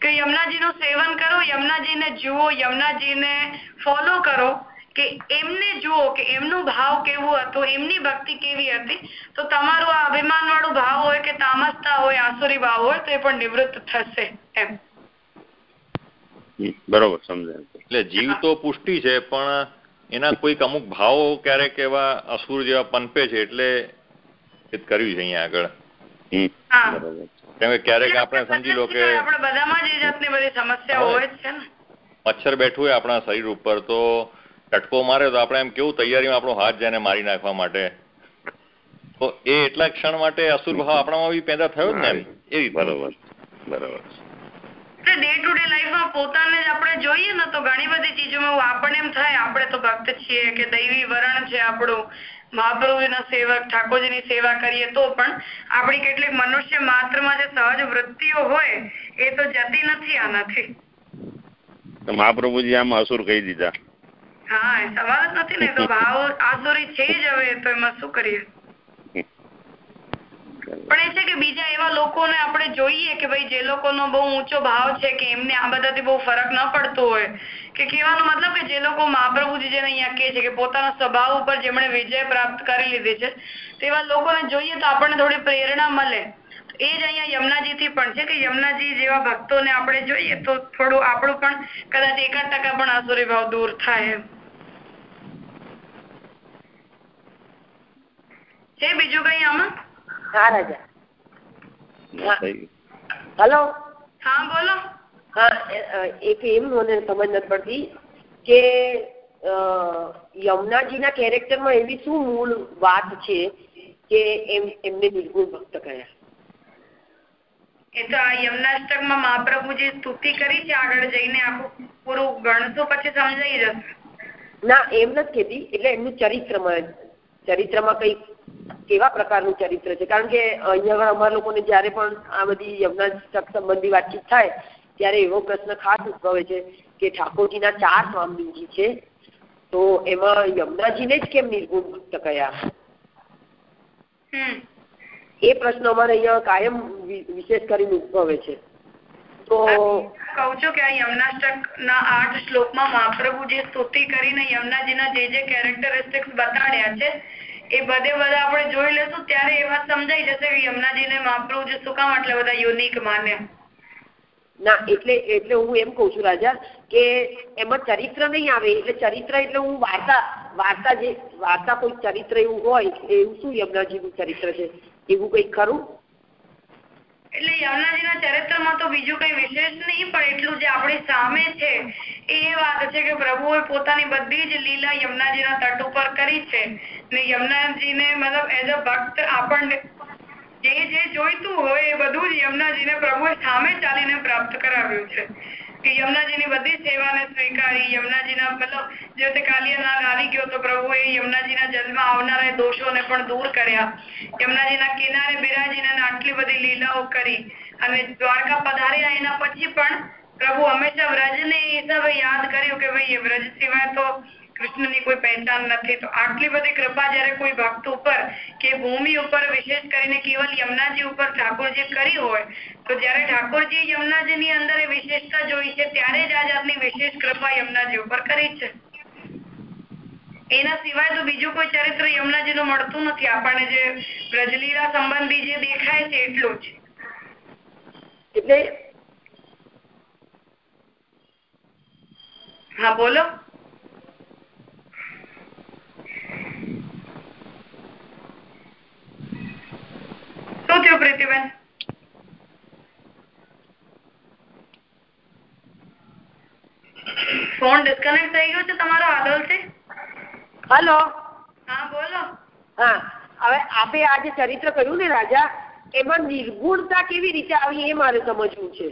કે યમુનાજીનું સેવન કરો, યમુનાજીને જુઓ, યમુનાજીને ફોલો કરો. કે એમને જુઓ કે એમનો ભાવ કેવો હતો એમની ભક્તિ કેવી હતી તો તમારો આ અભિમાન વાળો ભાવ હોય કે તામસતા હોય આસુરી ભાવ હોય તો એ પણ નિવૃત્ત થશે એમ. બરોબર સમજાય એટલે જીવ તો પુષ્ટિ છે પણ એના કોઈક અમુક ભાવો ક્યારેક એવા અસુર જેવા પનપે છે એટલે કર્યું છે અહીંયા આગળ. બરોબર કેમ કે ક્યારેક આપણે સમજી લો કે આપણે બધામાં જ એ જાતની બધી સમસ્યા હોય છે ને. મચ્છર બેઠું હોય આપણા શરીર ઉપર તો ટટકો મારે તો આપણે એમ કેવું તૈયારીમાં આપણો હાથ જાય મારી નાખવા માટે. તો એ એટલા ક્ષણ માટે અસુર ભાવ આપણામાં બી પેદા થયો જ ને એમ? એ રીતે બરોબર બરોબર. ડે ટુ ડે લાઈફમાં પોતાને જ આપણે જોઈએ ને તો ઘણી બધી ચીજોમાં આપણને એમ થાય આપણે તો ભક્ત છીએ કે દૈવી વરણ છે આપણું. મહાપ્રભુના સેવક ઠાકોરજીની સેવા કરીએ તો પણ આપણી કેટલીક મનુષ્ય માત્રમાં જે સહજ વૃત્તિઓ હોય એ તો જતી નથી આનાથી. મહાપ્રભુજી આમ અસુર કહી દીધા. હા સવાલ જ નથી ને તો ભાવ આસુરી છે જ હવે, તો એમાં શું કરીએ? પણ એ છે કે બીજા એવા લોકોને આપણે જોઈએ કે ભાઈ જે લોકોનો બહુ ઊંચો ભાવ છે કે એમને આ બધાથી બહુ ફરક ન પડતો હોય, કે કહેવાનો મતલબ કે જે લોકો મહાપ્રભુજી જેને અહીંયા કહે છે કે પોતાના સ્વભાવ ઉપર જેમણે વિજય પ્રાપ્ત કરી લીધી છે, તેવા લોકોને જોઈએ તો આપણને થોડી પ્રેરણા મળે. એ જ અહીંયા યમુનાજીથી પણ છે કે યમુનાજી જેવા ભક્તોને આપણે જોઈએ તો થોડું આપણું પણ કદાચ એકાદ ટકા પણ આસુરી ભાવ દૂર થાય એમ. છે બીજું કઈ આમાં? હા. રાજા હલો? હા બોલો. હા એક એમ મને સમજ નથી પડતી કે યમુનાજીના કેરેક્ટરમાં એવી શું મૂળ વાત છે કે એમ એમને નિર્ગુણ ભક્ત કહ્યા એ તો આ યમુનાષ્ટકમાં મહાપ્રભુ જે સ્તુતિ કરી છે આગળ જઈને આખું પૂરું ગણશું પછી સમજાઈ જશે. ના એમ નથી કેતી એટલે એમનું ચરિત્રમાં ચરિત્રમાં કઈ કેવા પ્રકારનું ચરિત્ર છે? કારણ કે અહીંયા અમારા લોકોને જયારે પણ આ બધી યમુનાષ્ટક સંબંધી વાતચીત થાય ત્યારે એવો પ્રશ્ન ખાસ ઉદભવે છે કે ઠાકોરજીના ચાર સ્વામીજી છે તો એમાં યમુનાજીને જ કેમ નિર્ગુણ ભક્ત કયા એ પ્રશ્ન અમારે અહીંયા કાયમ વિશેષ કરીને ઉદ્ભવે છે. તો કહું છું કે આ યમનાષ્ટક ના આઠ શ્લોકમાં મહાપ્રભુજી સ્તુતિ કરીને યમુનાજીના જે જે કેરેક્ટરિસ્ટિક્સ બતાડ્યા છે એ બધે બધા આપણે જોઈ લેશું ત્યારે એ વાત સમજાઈ જશે કે યમુનાજીને મહાપ્રભુજી શું કામ આટલા બધા યુનિક માન્યા ના એટલે એટલે હું એમ કઉ છું રાજા કે એમાં ચરિત્ર નહીં આવે એટલે ચરિત્ર એટલે હું વાર્તા વાર્તા જે વાર્તા કોઈ ચરિત્ર એવું હોય એવું શું યમુનાજીનું ચરિત્ર છે? એવું કઈ ખરું? એટલે યમુનાજીના ચરિત્રમાં તો બીજું કઈ વિશેષ નહીં પણ એટલું જે આપણી સામે છે એ વાત છે કે પ્રભુએ પોતાની બધી જ લીલા યમુનાજીના તટ ઉપર કરી છે. ને યમુનાજીને મતલબ એઝ અ ભક્ત આપણને જે જે જોઈતું હોય એ બધું જ યમુનાજીને પ્રભુએ સામે ચાલીને પ્રાપ્ત કરાવ્યું છે. કે યમુનાજીની બધી સેવાને સ્વીકારી, યમુનાજીના મતલબ જે તે કાલિયાનાગ આવી ગયો તો પ્રભુએ યમુનાજીના જલમાં આવનારા દોષોને પણ દૂર કર્યા. યમુનાજીના કિનારે બિરાજીને આટલી બધી લીલાઓ કરી અને દ્વારકા પધાર્યા. એના પછી પણ પ્રભુ હંમેશા વ્રજને એ હિસાબે યાદ કર્યું કે ભાઈ વ્રજ સિવાય કૃષ્ણની કોઈ પહેચાન નથી. તો આટલી બધી કૃપા જયારે કોઈ ભક્ત ઉપર કે ભૂમિ ઉપર વિશેષ કરીને કેવલ યમુનાજી ઉપર ઠાકોરજી કરી હોય તો જયારે ઠાકોરજી યમુનાજીની અંદર એ વિશેષતા જોઈ છે ત્યારે જ આ જાતની વિશેષ કૃપા યમુનાજી ઉપર કરી છે. એના સિવાય તો બીજું કોઈ ચરિત્ર યમુનાજી નું મળતું નથી. આપણને જે બ્રજલીલા સંબંધી જે દેખાય છે એટલું જ. એટલે હા બોલો. શું થયું પ્રીતિબેન ફોન ડિસ્કનેક્ટ થઈ ગયો છે? તમારો આદલથી હલો હા બોલો. હા હવે આપે આ જે ચરિત્ર કર્યું ને રાજા એમાં નિર્ગુણતા કેવી રીતે આવી એ મારે સમજવું છે.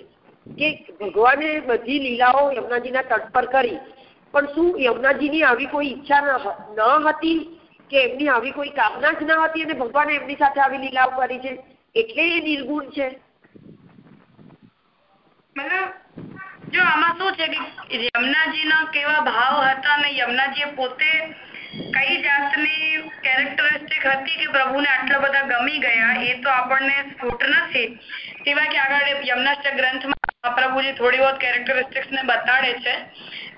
કે ભગવાને બધી લીલાઓ યમુનાજીના તટ પર કરી પણ શું યમુનાજીની આવી કોઈ ઈચ્છા ન હતી? કે એમની આવી કોઈ કામના જ ના હતી અને ભગવાને એમની સાથે આવી લીલાઓ કરી છે? એટલે એ નિર્ગુણ છે. જો આમાં શું છે કે યમુનાજીના કેવા ભાવ હતા અને યમુનાજીએ પોતે કઈ જાતની કેરેક્ટરિસ્ટિક હતી કે પ્રભુને આટલા બધા ગમી ગયા, એ તો આપણને સ્ફુટ નથી. સિવાય કે આગળ યમુનાષ્ટક ગ્રંથમાં પ્રભુજી થોડી બહુ કેરેક્ટરિસ્ટિક્સ ને બતાડે છે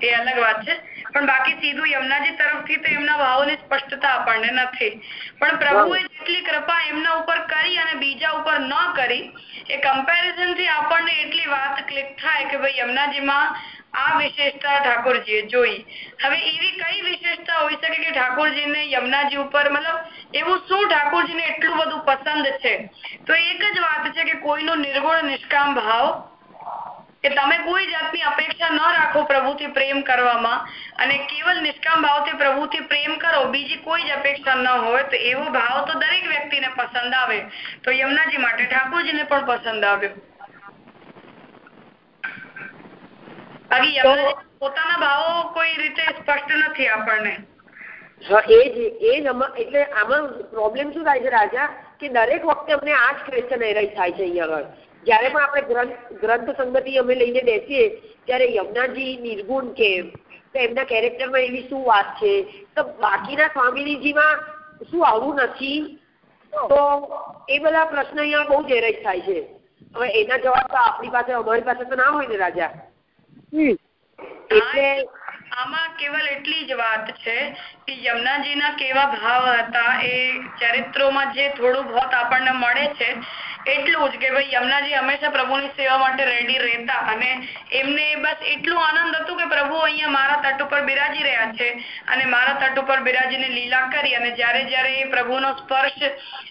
એ અલગ વાત છે. પણ બાકી સીધું યમનાજી તરફથી તો એમના ભાવોની સ્પષ્ટતા આપણને નથી. પણ પ્રભુએ જેટલી કૃપા એમના ઉપર કરી અને બીજા ઉપર ન કરી એ કમ્પેરિઝનથી આપણને એટલી વાત ક્લિક થાય કે ભાઈ યમુનાજીમાં આ વિશેષતા ઠાકોરજીએ જોઈ. હવે એવી કઈ વિશેષતા હોઈ શકે કે ઠાકોરજીને યમુનાજી ઉપર મતલબ એવું શું ઠાકોરજીને એટલું બધું પસંદ છે? તો એક જ વાત છે કે કોઈનો નિર્ગુણ નિષ્કામ ભાવ કે તમે કોઈ જાતની અપેક્ષા ન રાખો પ્રભુથી પ્રેમ કરવામાં અને કેવલ નિષ્કામ ભાવથી પ્રભુથી પ્રેમ કરો, બીજી કોઈ જ અપેક્ષા ન હોય, તો એવો ભાવ તો દરેક વ્યક્તિને પસંદ આવે. તો યમુનાજી માટે ઠાકોરજીને પણ પસંદ આવ્યો. બાકી પોતાના ભાવો કોઈ રીતે સ્પષ્ટ નથી આપણને. એ જ એ જ એટલે આમાં પ્રોબ્લેમ શું થાય છે રાજા? કે દરેક વખતે અમને આ જ ક્વેશ્ચન એરાઇઝ થાય છે અહીંયા આગળ. જ્યારે પણ આપણે ગ્રંથ ગ્રંથ સંગતિ અમે લઈને બેસીએ ત્યારે યમુનાજી નિર્ગુણ કેમ તો એમના કેરેક્ટરમાં એવી શું વાત છે? તો બાકીના સ્વામિનીજીમાં શું આવું નથી? તો એ બધા પ્રશ્ન અહીંયા બહુ જ એરાઇઝ થાય છે. હવે એના જવાબ તો આપણી પાસે અમારી પાસે તો ના હોય ને રાજા. આમાં કેવલ એટલી જ વાત છે કે યમુનાજીના કેવા ભાવ હતા એ ચરિત્રોમાં જે થોડું બહોત આપણને મળે છે એટલું જ કે ભાઈ યમુનાજી હંમેશા પ્રભુની સેવા માટે રેડી રહેતા અને એમને બસ એટલું આનંદ હતું કે પ્રભુ અહીંયા મારા તટ ઉપર બિરાજી રહ્યા છે અને મારા તટ ઉપર બિરાજીને લીલા કરી અને જ્યારે જ્યારે એ પ્રભુનો સ્પર્શ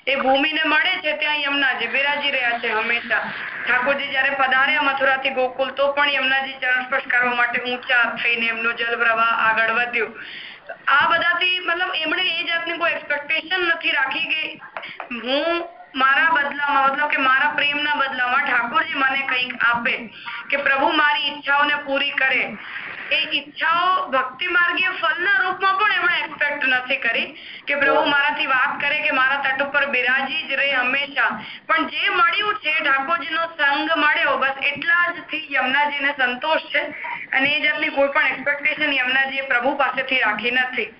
એ ભૂમિને મળે છે ત્યાં યમુનાજી બિરાજી રહ્યા છે હંમેશા. ઠાકોરજી જયારે પધાર્યા મથુરાથી ગોકુલ, તો પણ યમુનાજી ચરણ સ્પર્શ કરવા માટે ઊંચા થઈને એમનો જલ પ્રવાહ આગળ વધ્યો. આ બધાથી મતલબ એમણે એ જાતની કોઈ એક્સપેક્ટેશન નથી રાખી કે હું મારા બદલામાં, મતલબ કે મારા પ્રેમના બદલામાં ઠાકોરજી મને કંઈક આપે કે પ્રભુ મારી ઈચ્છાઓને પૂરી કરે. એ ઈચ્છાઓ ભક્તિ માર્ગીય ફલના રૂપમાં પણ એમણે એક્સપેક્ટ નથી કરી કે પ્રભુ મારાથી વાત કરે કે મારા તટ ઉપર બિરાજી જ રહે હંમેશા. પણ જે મળ્યું છે, ઠાકોરજીનો સંગ મળ્યો, બસ એટલા જ થી યમુનાજીને સંતોષ છે. અને એ જાતની કોઈ પણ એક્સપેક્ટેશન યમુનાજીએ પ્રભુ પાસેથી રાખી નથી.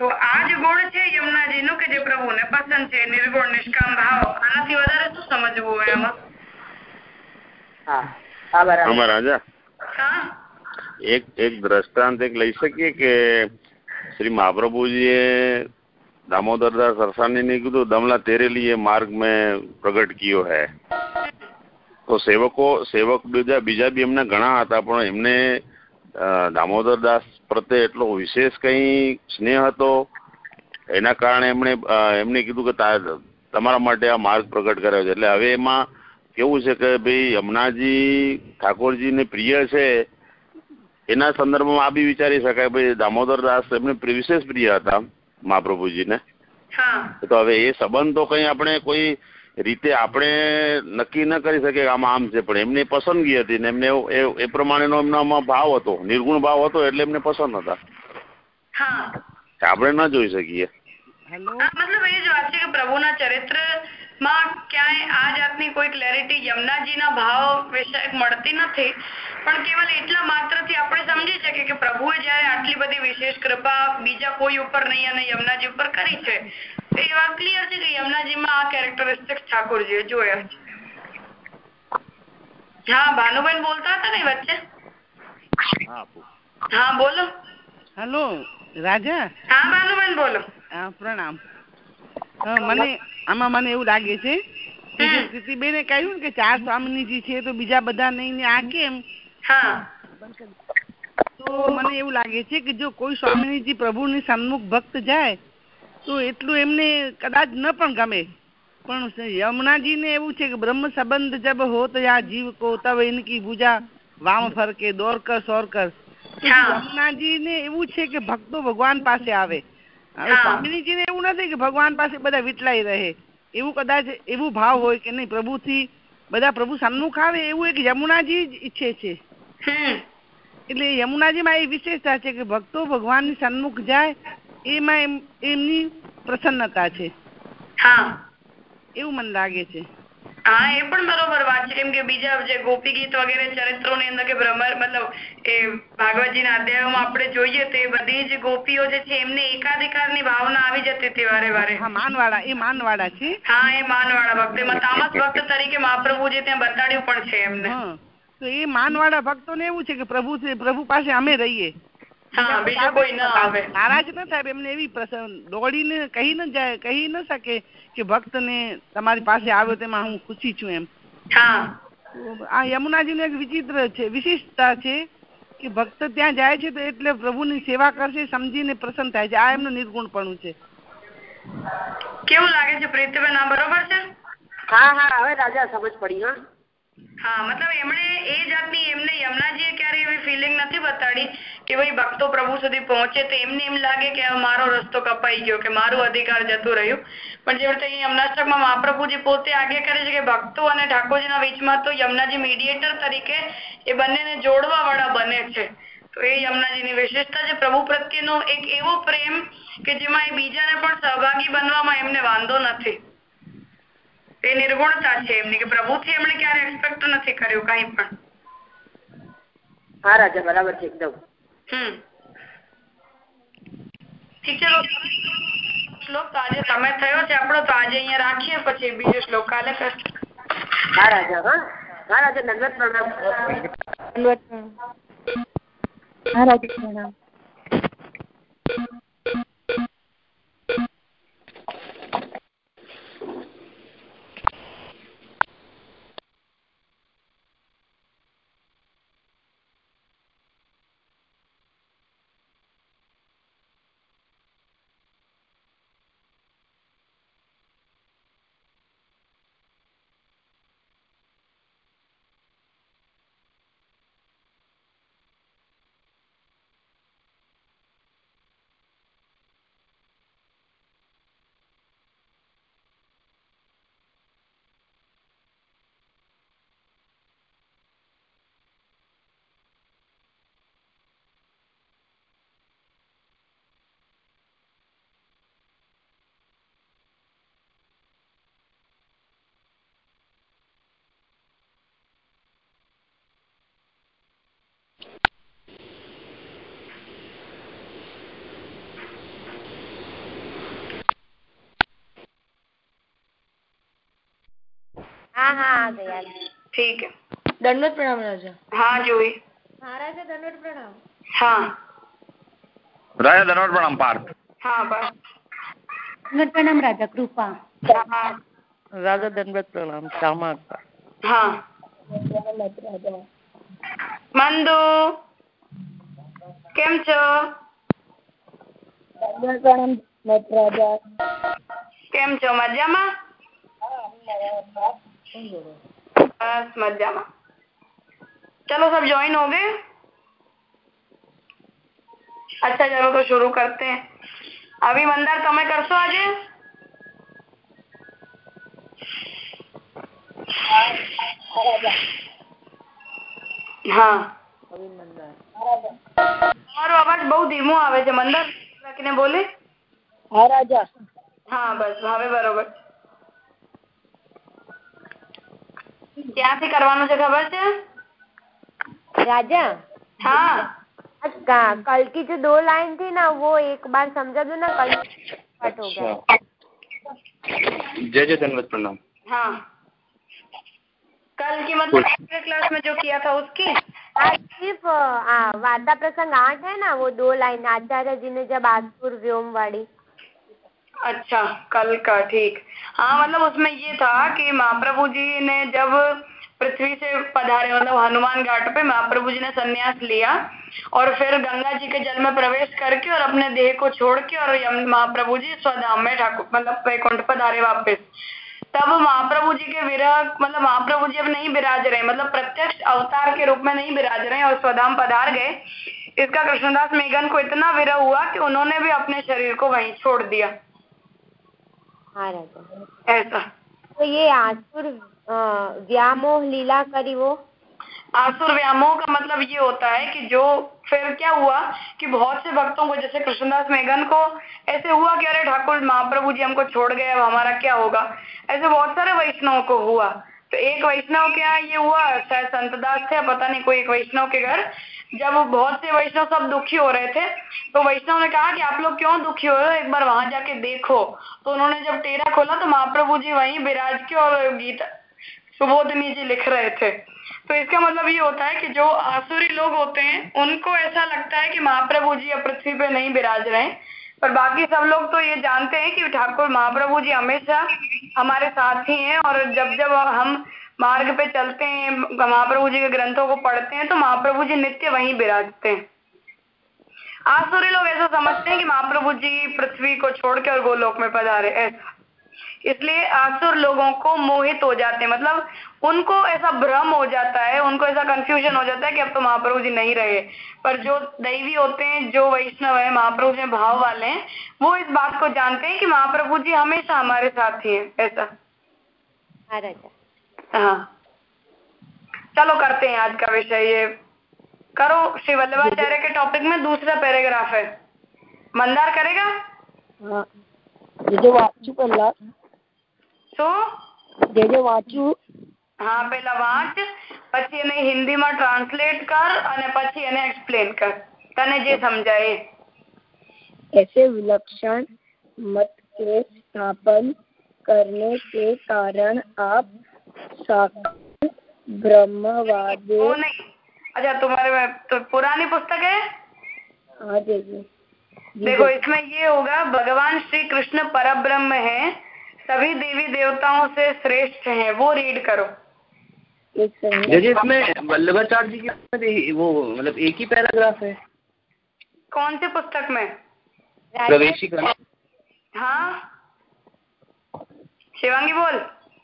તો આ જ ગુણ છે યમુનાજી નું કે જે પ્રભુને પસંદ છે નિર્ગુણ નિષ્કામ ભાવ. આનાથી વધારે શું સમજવું હોય એમાં આમાં રાજા એક એક દ્રષ્ટાંત એક લઈ શકીએ કે શ્રી મહાપ્રભુજીએ दामोदर दास सरसानी ने कीधु दमला तेरे लिए मार्ग में प्रगट कियो है તો સેવકો સેવક બીજા બીજા બી એમના ઘણા હતા પણ એમને દામોદરદાસ પ્રત્યે એટલો વિશેષ કઈ સ્નેહ હતો? એના કારણે એમણે એમને કીધું કે તમારા માટે આ માર્ગ પ્રગટ કર્યો છે. એટલે હવે એમાં કેવું છે કે ભાઈ યમુનાજી ઠાકોરજીને પ્રિય છે એના સંદર્ભમાં આ બી વિચારી શકાય. ભાઈ દામોદરદાસ એમને વિશેષ પ્રિય હતા મહાપ્રભુજીને. હા. તો હવે એ સંબંધ તો કઈ આપણે કોઈ રીતે આપણે નક્કી ન કરી શકીએ કે આમાં આમ છે પણ એમની પસંદગી હતી ને એમને એ એ પ્રમાણેનો એમનામાં ભાવ હતો નિર્ગુણ ભાવ હતો એટલે એમને પસંદ હતા. આપણે ન જોઈ શકીએ. મતલબ એ જ વાત છે કે પ્રભુના ચરિત્રમાં ક્યાંય આ જાતની કોઈ ક્લેરિટી યમુનાજીના ભાવ વિશે મળતી નથી પણ કેવલ એટલા માત્રથી આપણે સમજી શકીએ કે પ્રભુએ જયારે આટલી બધી વિશેષ કૃપા બીજા કોઈ ઉપર નહીં અને યમુનાજી ઉપર કરી છે એ વાત ક્લિયર છે કે યમુનાજીમાં આ કેરેક્ટરિસ્ટિક્સ ઠાકોરજીએ જોયા છે. હા ભાનુબેન બોલતા હતા ને વચ્ચે? હા બોલો. હેલો રાજા? હા ભાનુબેન બોલો. હા, પ્રણામ. મને આમાં મને એવું લાગે છે કે જે હમ. પ્રીતિબેને કહ્યું ને કે ચાર સ્વામીજી છે તો બીજા બધા નહીં ને આ કેમ? હા. તો મને એવું લાગે છે કે જો કોઈ સ્વામીજી પ્રભુની સન્મુખ ભક્ત જાય તો એટલું એમને કદાચ ન પણ ગમે. પણ યમુનાજીને એવું છે કે બ્રહ્મ સંબંધ જબ હોત યા જીવ કો તબ ઇનકી ભુજા વામ ફરકે દોર કર સોર કર. તો યમુનાજી ને એવું છે કે ભક્તો ભગવાન પાસે આવે. હવે હા. સ્વામીજી ને એવું નથી કે ભગવાન પાસે બધા વિટલાઈ રહે. એવું કદાચ એવું ભાવ હોય કે નહીં પ્રભુથી બધા પ્રભુ સન્મુખ આવે એવું એક યમુનાજી જ ઈચ્છે છે. એટલે એટલે યમુનાજીમાં એ વિશેષતા છે કે ભક્તો ભગવાનની સન્મુખ જાય એમાં એમ એમની પ્રસન્નતા છે. હા. એવું મને લાગે છે. હા એ પણ બરોબર વાત છે. કેમ કે બીજા જે ગોપી ગીત વગેરે ચરિત્રો ની અંદર કે ભ્રમર મતલબ એ ભાગવતજીના અધ્યાયોમાં આપણે જોઈએ તો એ બધી જ ગોપીઓ જે છે એમને એકાધિકારની ભાવના આવી જતી હતી વારે વારે. હા માનવાળા એ માનવાળા છે. હા એ માનવાળા ભક્ત. એમાં તામસ ભક્ત તરીકે મહાપ્રભુજી ત્યાં બતાડ્યું પણ છે એમને. તો એ માનવાળા ભક્તો ને એવું છે કે પ્રભુ પ્રભુ પાસે અમે રહીએ. ના નારાજ ના થાય એમને એવી પ્રસન્ન દોડીને કહી ન જાય કહી ન શકે કે ભક્તને તમારી પાસે આવ્યો તેમાં હું ખુશી છું એમ. આ યમુનાજી નું એક વિચિત્ર છે વિશિષ્ટતા છે કે ભક્ત ત્યાં જાય છે તો એટલે પ્રભુની સેવા કરશે સમજીને પ્રસન્ન થાય છે. આ એમનું નિર્ગુણપણું છે. કેવું લાગે છે પ્રીતિબેન આ બરોબર છે? હા હા હવે રાજા સમજ પડી હા. હા, મતલબ એમણે એ જાતની એમને યમુનાજીએ ફિલિંગ નથી કે ભાઈ ભક્તો પ્રભુ સુધી પહોંચે તો એમને એમ લાગે કે મારો રસ્તો કપાઈ ગયો કે મારું અધિકાર જતું રહ્યું. પણ જે રીતે અહીં યમુનાષ્ટકમાં મહાપ્રભુજી પોતે આજ્ઞા કરે છે કે ભક્તો અને ઠાકોરજીના વીચમાં તો યમુનાજી મીડિયેટર તરીકે એ બંનેને જોડવા વાળા બને છે. તો એ યમુનાજીની વિશેષતા છે. પ્રભુ પ્રત્યેનો એક એવો પ્રેમ કે જેમાં એ બીજાને પણ સહભાગી બનવામાં એમને વાંધો નથી. નિર્ગુણતા છે એમની કે પ્રભુથી એમણે ક્યારે એક્સપેક્ટ નથી કર્યું કઈ પણ. હા રાજા બરાબર છે એકદમ. હમ. ઠીક છે શ્લોક તો આજે સમય થયો છે આપણો તો આજે અહીંયા રાખીએ પછી બીજો શ્લોક કાલે કરશું હા રાજા હા. હા રાજા નંદત પ્રણામ. હા રાજા પ્રણામ. आ गए आ गए ठीक है दंडवत प्रणाम राजा हाँ जोई हाँ राजा दंडवत प्रणाम हाँ રાજા ધનવટ પ્રણામ પાર્થ हाँ बस દંડવત પ્રણામ રાજા કૃપા हाँ રાજા દંડવત પ્રણામ શ્યામા हाँ મંદુ કેમ છો કેમ છો મજામાં बस मजामा चलो सब ज्वाइन हो गए अच्छा चलो तो शुरू करते हैं अभी मंदार તમે કરશો આજે હા તમારો અવાજ બહુ ધીમો આવે છે મંદર રાખીને બોલે હા રાજા હા બસ હવે બરોબર ક્યાંથી કરવાનું છે ખબર છે राजा हाँ का- कल की जो दो लाइन थी ना वो एक बार समझा दो ना कल कट हो गया जय जय धन्यवाद प्रणाम हाँ कल की मतलब पिछले क्लास में जो किया था उसकी हाँ सिर्फ आ, वार्ता प्रसंग आठ है ना वो दो लाइन आचार्य जी ने जब आसुर व्योम वाली अच्छा कल का, ठीक। हाँ मतलब उसमें ये था कि महाप्रभु जी ने जब पृथ्वी से पधारे मतलब हनुमान घाट पे, महाप्रभु जी ने संन्यास लिया और फिर गंगा जी के जल में प्रवेश करके और अपने देह को छोड़ के और महाप्रभु जी स्वधाम में ठाकुर मतलब वैकुंठ पधारे वापस। तब महाप्रभु जी के विरह मतलब महाप्रभु जी अब नहीं विराज रहे मतलब प्रत्यक्ष अवतार के रूप में नहीं विराज रहे और स्वधाम पधार गए। इसका कृष्णदास मेघन को इतना विरह हुआ कि उन्होंने भी अपने शरीर को वहीं छोड़ दिया। हाँ राजा ऐसा। तो ये आसुर व्यामोह लीला करी वो। आसुर व्यामोह का मतलब ये होता है कि जो फिर क्या हुआ कि बहुत से भक्तों को जैसे कृष्णदास मेघन को ऐसे हुआ कि अरे ठाकुर महाप्रभु जी हमको छोड़ गए अब हमारा क्या होगा? ऐसे बहुत सारे वैष्णव को हुआ। तो एक वैष्णव के यहाँ ये हुआ शायद संतदास थे पता नहीं कोई एक वैष्णव के घर। जब बहुत से वैष्णव सब दुखी हो रहे थे तो वैष्णव ने कहा कि आप लोग क्यों दुखी हो रहे हो? एक बार वहाँ जाके देखो। तो उन्होंने जब टेरा खोला तो महाप्रभु जी वहीं विराज के और गीता सुबोधनी जी लिख रहे थे। तो इसका मतलब ये होता है कि जो आसुरी लोग होते हैं, उनको ऐसा लगता है कि महाप्रभु जी अब पृथ्वी पे नहीं विराज रहे पर बाकी सब लोग तो ये जानते हैं कि ठाकुर, महाप्रभु जी हमेशा हमारे साथ ही हैं और जब जब हम मार्ग पे चलते हैं, महाप्रभु जी के ग्रंथों को पढ़ते हैं तो महाप्रभु जी नित्य वहीं विराजते हैं। आसुरी लोग ऐसा समझते हैं कि महाप्रभु जी पृथ्वी को छोड़ के और गोलोक में पधारे, ऐसा। इसलिए आसुर लोगों को मोहित हो जाते हैं मतलब उनको ऐसा भ्रम हो जाता है, उनको ऐसा कंफ्यूजन हो जाता है कि अब तो महाप्रभु जी नहीं रहे। पर जो दैवी होते हैं, जो वैष्णव है, महाप्रभु जी भाव वाले हैं, वो इस बात को जानते हैं कि महाप्रभु जी हमेशा हमारे साथ ही हैं ऐसा। राजा चलो करते हैं आज का विषय ये करो श्री वल्लभाचार्य के टॉपिक में दूसरा पैराग्राफ है मंदार करेगा હા જે જે વાંચું પહેલા શું જે જે વાંચું હા પેલા વાંચ પછી એને હિન્દીમાં ટ્રાન્સલેટ કર અને પછી એને એક્સપ્લેન કર તને જે સમજાય એ ऐसे विलक्षण मत के स्थापन करने के कारण आप साक्षात ब्रह्मवाद। वो नहीं। अच्छा तुम्हारे में तो पुरानी पुस्तक है? हाँ जी जी। जी, देखो इसमें ये होगा भगवान श्री कृष्ण पर ब्रह्म है सभी देवी देवताओं से श्रेष्ठ हैं वो रीड करो। इसमें वल्लभाचार्य जी की वो मतलब एक ही पैराग्राफ है। कौन से पुस्तक में? राजा प्रवेशिका हाँ। शिवांगी बोल।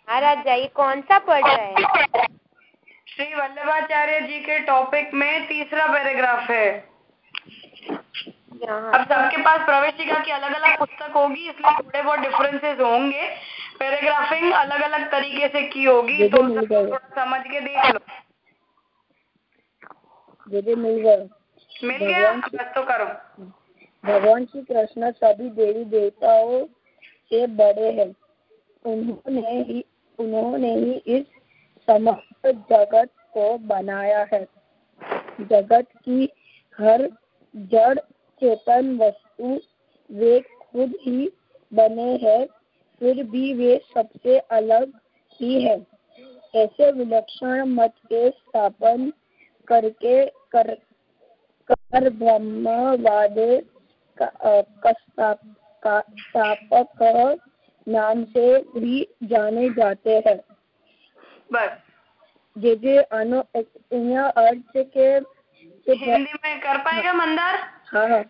हाँ राजा ये कौन सा पढ़ रहा है? श्री वल्लभाचार्य जी के टॉपिक में तीसरा पैराग्राफ है। अब सबके पास प्रवेशिका की अलग अलग पुस्तक होगी इसलिए थोड़े बहुत डिफरेंसेस होंगे। पैराग्राफिंग अलग अलग तरीके से की होगी तो थोड़ा समझ के देख लो। जे जे मिल गए मिल गया? बस तो करो। भगवान श्री कृष्ण सभी देवी देवताओं से बड़े हैं। उन्होंने ही उन्होंने ही इस समस्त जगत को बनाया है। जगत की हर जड़, चेतन वस्तु वे खुद ही बने हैं, फिर भी वे सबसे अलग ही है। ऐसे विलक्षण मत के स्थापन करके कर कर ब्रह्मवाद का का स्थाप- का, स्थापक नाम से भी जाने जाते हैं। बस। जे जे अनु अर्थ के हिंदी में कर पाएगा मंदर? हाँ हाँ।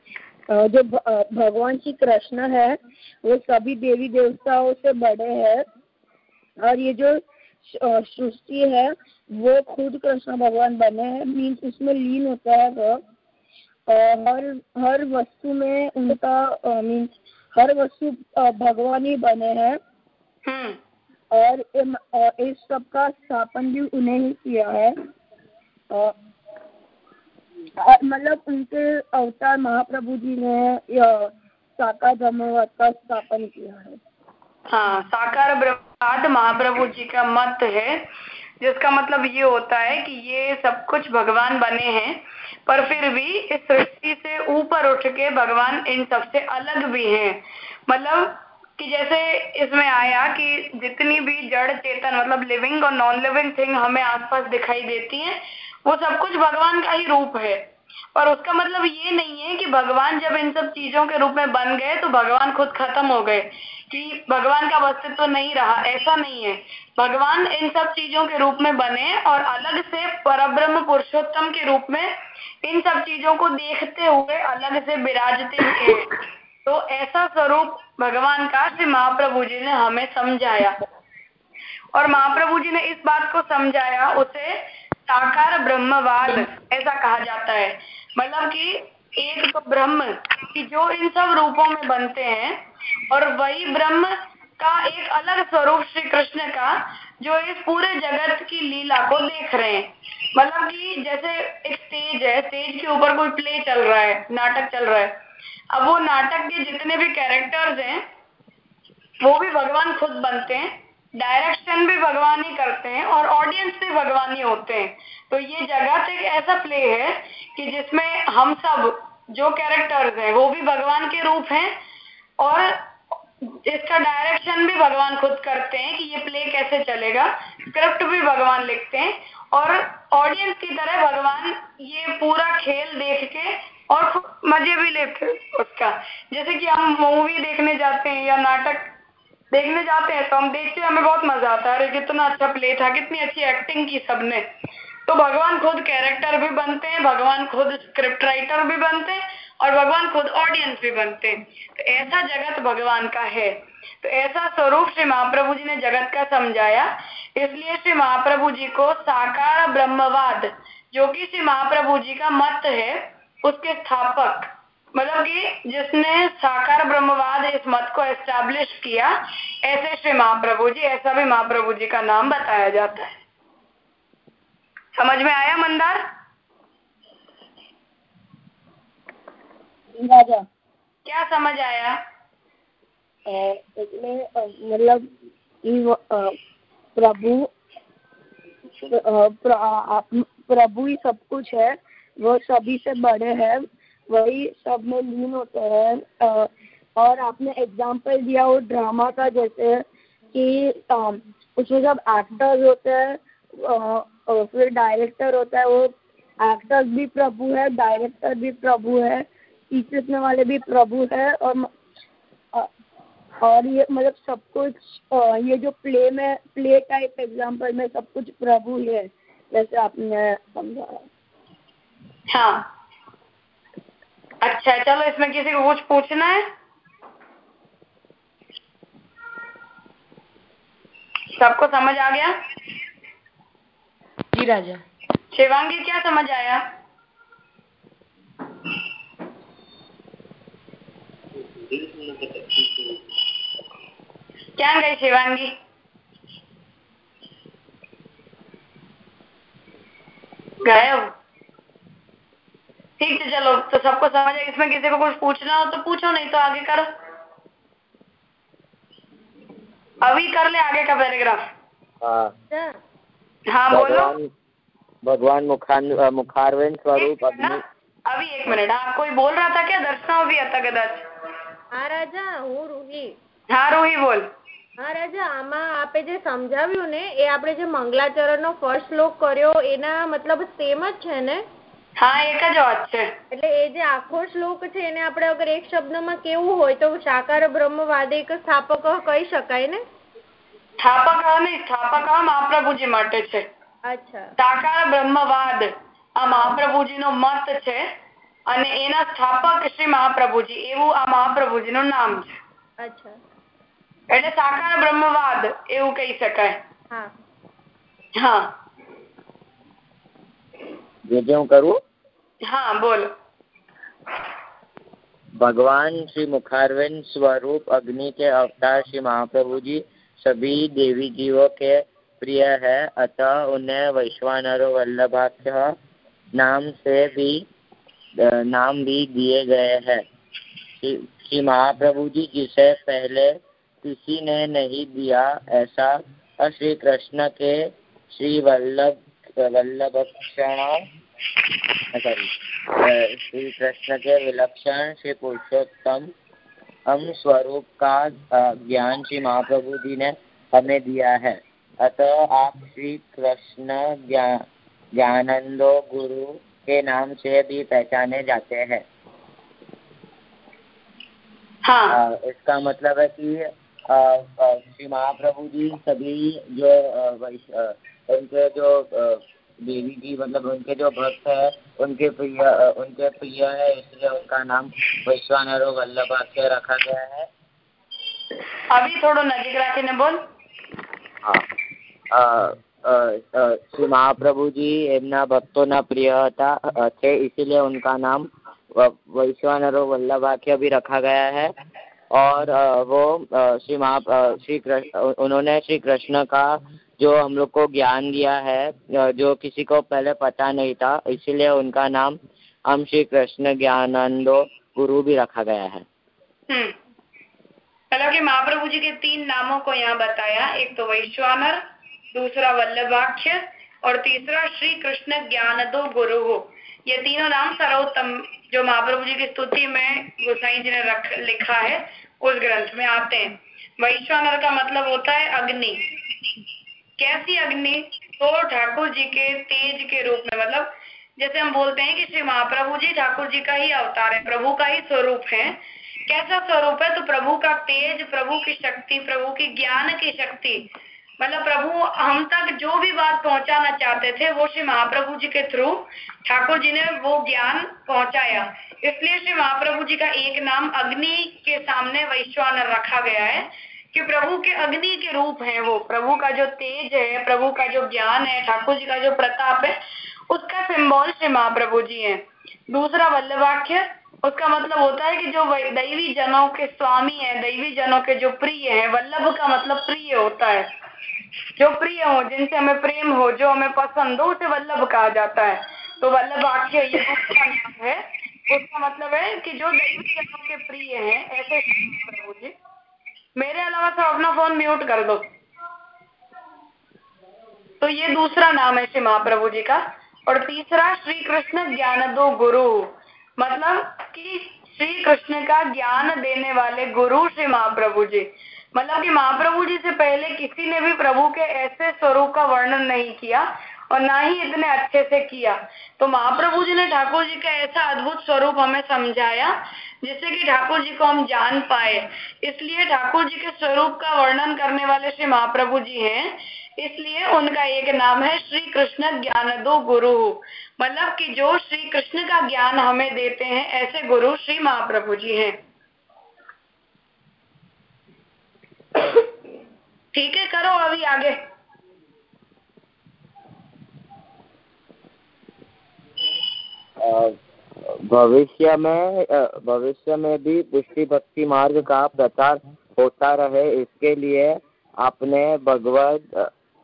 जो भगवान श्री कृष्ण है वो सभी देवी देवताओं से बड़े हैं। और ये जो सृष्टि है वो खुद कृष्ण भगवान बने हैं। मीन्स उसमें लीन होता है वो। हर हर वस्तु में उनका मीन्स हर वस्तु भगवान ही बने हैं। हम्म। और इस सब का स्थापन भी उन्हें ही किया है। मतलब उनके अवतार महाप्रभु जी ने साकार ब्रह्मवाद का स्थापन किया है। हाँ साकार ब्रह्मवाद महाप्रभु जी का मत है। जिसका मतलब ये होता है कि ये सब कुछ भगवान बने हैं, पर फिर भी इस सृष्टि से ऊपर उठ के भगवान इन सबसे अलग भी हैं। मतलब कि जैसे इसमें आया कि जितनी भी जड़ चेतन मतलब लिविंग और नॉन लिविंग थिंग हमें आसपास दिखाई देती हैं, वो सब कुछ भगवान का ही रूप है। पर उसका मतलब ये नहीं है कि भगवान जब इन सब चीज़ों के रूप में बन गए तो भगवान खुद खत्म हो गए कि भगवान का अस्तित्व तो नहीं रहा। ऐसा नहीं है। भगवान इन सब चीज़ों के रूप में बने और अलग से परब्रह्म पुरुषोत्तम के रूप में इन सब चीज़ों को देखते हुए अलग से विराजते हुए तो ऐसा स्वरूप भगवान का श्री महाप्रभु जी ने हमें समझाया। और महाप्रभु जी ने इस बात को समझाया, उसे साकार ब्रह्मवाद ऐसा कहा जाता है। मतलब कि एक तो ब्रह्म कि जो इन सब रूपों में बनते हैं और वही ब्रह्म का एक अलग स्वरूप श्री कृष्ण का जो इस पूरे जगत की लीला को देख रहे हैं। मतलब कि जैसे एक स्टेज है स्टेज के ऊपर कोई प्ले चल रहा है नाटक चल रहा है। अब वो नाटक के जितने भी कैरेक्टर्स हैं वो भी भगवान खुद बनते हैं। डायरेक्शन भी भगवान ही करते हैं और ऑडियंस भी भगवान ही होते हैं। तो ये जगत एक ऐसा प्ले है कि जिसमें हम सब जो कैरेक्टर्स हैं, वो भी भगवान के रूप हैं और इसका डायरेक्शन भी भगवान खुद करते हैं कि ये प्ले कैसे चलेगा। स्क्रिप्ट भी भगवान लिखते हैं और ऑडियंस की तरह भगवान ये पूरा खेल देख के और मज़े भी लेते उसका। जैसे कि हम मूवी देखने जाते हैं या नाटक देखने जाते हैं तो हम देखते हैं, हमें बहुत मज़ा आता है। अरे, कितना अच्छा प्ले था, कितनी अच्छी एक्टिंग की सबने। तो भगवान खुद कैरेक्टर भी बनते हैं, भगवान खुद स्क्रिप्ट राइटर भी बनते हैं और भगवान खुद ऑडियंस भी बनते हैं। तो ऐसा जगत भगवान का है। तो ऐसा स्वरूप श्री महाप्रभु जी ने जगत का समझाया। इसलिए श्री महाप्रभु जी को साकार ब्रह्मवाद, जो कि श्री महाप्रभु जी का मत है, उसके स्थापक मतलब कि जिसने साकार ब्रह्मवाद इस मत को एस्टेब्लिश किया ऐसे श्री महाप्रभु जी ऐसा भी महाप्रभु जी का नाम बताया जाता है। समझ में आया मंदार? राजा क्या समझ आया? इसमें मतलब प्रभु प्रभु ही सब कुछ है वो सभी से बड़े हैं वही सब में लीन होते हैं। और आपने एग्ज़ाम्पल दिया वो ड्रामा का जैसे कि उसमें जब एक्टर्स होते हैं फिर डायरेक्टर होता है वो एक्टर्स भी प्रभु है डायरेक्टर भी प्रभु है टीच लिखने वाले भी प्रभु है और और ये मतलब सब कुछ ये जो प्ले में प्ले टाइप एग्ज़ाम्पल में सब कुछ प्रभु है जैसे आपने समझाया हाँ। अच्छा चलो इसमें किसी को कुछ पूछना है? सबको समझ आ गया? जी राजा। शिवांगी क्या समझ आया? क्या गई शिवांगी? गायब। ठीक है चलो तो सबको समझ है इसमें किसी को कुछ पूछना हो तो पूछो नहीं तो आगे करो अभी कर ले आगे का पैराग्राफ हाँ हाँ बोलो भगवान मुखान मुखारविंद स्वरूप अग्नि अभी एक मिनट हाँ कोई बोल रहा था क्या दर्शना भी आता कदाच હા રાજા હું રૂહી હા રૂહી બોલ હા રાજા આમાં આપે જે સમજાવ્યું ને એ આપણે જે મંગલાચરણનો ફર્સ્ટ શ્લોક કર્યો એના મતલબ સેમ જ છે ને હા એક જ વાત છે. એટલે એ જે આખો શ્લોક છે એને આપણે અગર એક શબ્દમાં કેવું હોય તો સાકાર બ્રહ્મવાદિક સ્થાપક કહી શકાય ને? સ્થાપક નહીં સ્થાપક મહાપ્રભુજી માટે છે. અચ્છા. સાકાર બ્રહ્મવાદ આ મહાપ્રભુજીનો મત છે અને એના સ્થાપક શ્રી મહાપ્રભુજી એવું આ મહાપ્રભુજી નું નામ છે. અચ્છા. એટલે સાકાર બ્રહ્મવાદ એવું કહી શકાય. હા. હા. જે જે હું કરું હા બોલો भगवान श्री मुखारविंद स्वरूप अग्नि के अवतार श्री महाप्रभु जी सभी देवी जीवों के प्रिय है अतः उन्हें वैश्वानरो वल्लभाख्य नाम से भी नाम भी दिए गए हैं श्री महाप्रभु जी जिसे पहले किसी ने नहीं दिया ऐसा श्री कृष्ण के श्री वल्लभ वल्लभक्षण सॉरी श्री कृष्ण के विलक्षण श्री पुरुषोत्तम हम स्वरूप का ज्ञान श्री महाप्रभु जी ने हमें दिया है। अतः आप श्री कृष्ण ज्ञानंदो गुरु के नाम से भी पहचाने जाते हैं। हाँ। इसका मतलब है कि श्री महाप्रभु जी सभी जो उनके जो देवी जी मतलब उनके जो भक्त है उनके प्रिय उनके प्रिय है इसलिए उनका नाम वैश्वानरो वल्लभाख्य रखा गया है अभी थोड़ा नजीक રાખીને બોલ શ્રી મહાપ્રભુજી એમના ભક્તોના પ્રિય હતા છે इसीलिए उनका नाम वैश्वानरो वल्लभाख्य भी रखा गया है और वो श्री महा श्री कृष्ण उन्होंने श्री कृष्ण का जो हम लोग को ज्ञान दिया है जो किसी को पहले पता नहीं था, इसीलिए उनका नाम हम श्री कृष्ण ज्ञानंदो गुरु भी रखा गया है। मतलब कि महाप्रभु जी के तीन नामों को यहाँ बताया, एक तो वैश्वानर, दूसरा वल्लभाख्य और तीसरा श्री कृष्ण ज्ञान दो गुरु। हो ये तीनों नाम सर्वोत्तम, जो महाप्रभु जी की स्तुति में गोसाई जी ने रख, लिखा है। उस ग्रंथ में आते हैं। वैश्वानर का मतलब होता है अग्नि। कैसी अग्नि? तो ठाकुर जी के तेज के रूप में मतलब जैसे हम बोलते हैं कि श्री महाप्रभु जी ठाकुर जी का ही अवतार है, प्रभु का ही स्वरूप है। कैसा स्वरूप है? तो प्रभु का तेज, प्रभु की शक्ति, प्रभु की ज्ञान की शक्ति। मतलब प्रभु, हम तक जो भी बात पहुंचाना चाहते थे, वो श्री महाप्रभु जी के थ्रू ठाकुर जी ने वो ज्ञान पहुँचाया। इसलिए श्री महाप्रभु जी का एक नाम अग्नि के सामने वैश्वानर रखा गया है कि प्रभु के अग्नि के रूप है वो। प्रभु का जो तेज है, प्रभु का जो ज्ञान है, ठाकुर जी का जो प्रताप है, उसका सिंबल श्री महाप्रभु जी है। दूसरा वल्लभाख्य, उसका मतलब होता है कि जो दैवी जनों के स्वामी है, दैवी जनों के जो प्रिय है, वल्लभ का मतलब प्रिय होता है। जो प्रिय हो, जिनसे हमें प्रेम हो, जो हमें पसंद हो, उसे वल्लभ कहा जाता है। तो वल्लभ आख्य ये है उसका मतलब है कि जो दैवी जनों के प्रिय है, ऐसे प्रभु जी मेरे अलावा सब अपना फ़ोन म्यूट कर दो। तो ये दूसरा नाम है श्री महाप्रभु जी का। और तीसरा श्री कृष्ण ज्ञान दो गुरु। मतलब कि श्री कृष्ण का ज्ञान देने वाले गुरु श्री महाप्रभु जी। मतलब कि महाप्रभु जी से पहले किसी ने भी प्रभु के ऐसे स्वरूप का वर्णन नहीं किया। और ना ही इतने अच्छे से किया। तो महाप्रभु जी ने ठाकुर जी का ऐसा अद्भुत स्वरूप हमें समझाया, जिससे कि ठाकुर जी को हम जान पाए। इसलिए ठाकुर जी के स्वरूप का वर्णन करने वाले श्री महाप्रभु जी हैं। इसलिए उनका एक नाम है श्री कृष्ण ज्ञान दो गुरु। मतलब कि जो श्री कृष्ण का ज्ञान हमें देते हैं, ऐसे गुरु श्री महाप्रभु जी हैं। ठीक है, करो अभी आगे। भविष्य में भविष्य में भी पुष्टि भक्ति मार्ग का प्रचार होता रहे। इसके लिए आपने भगवत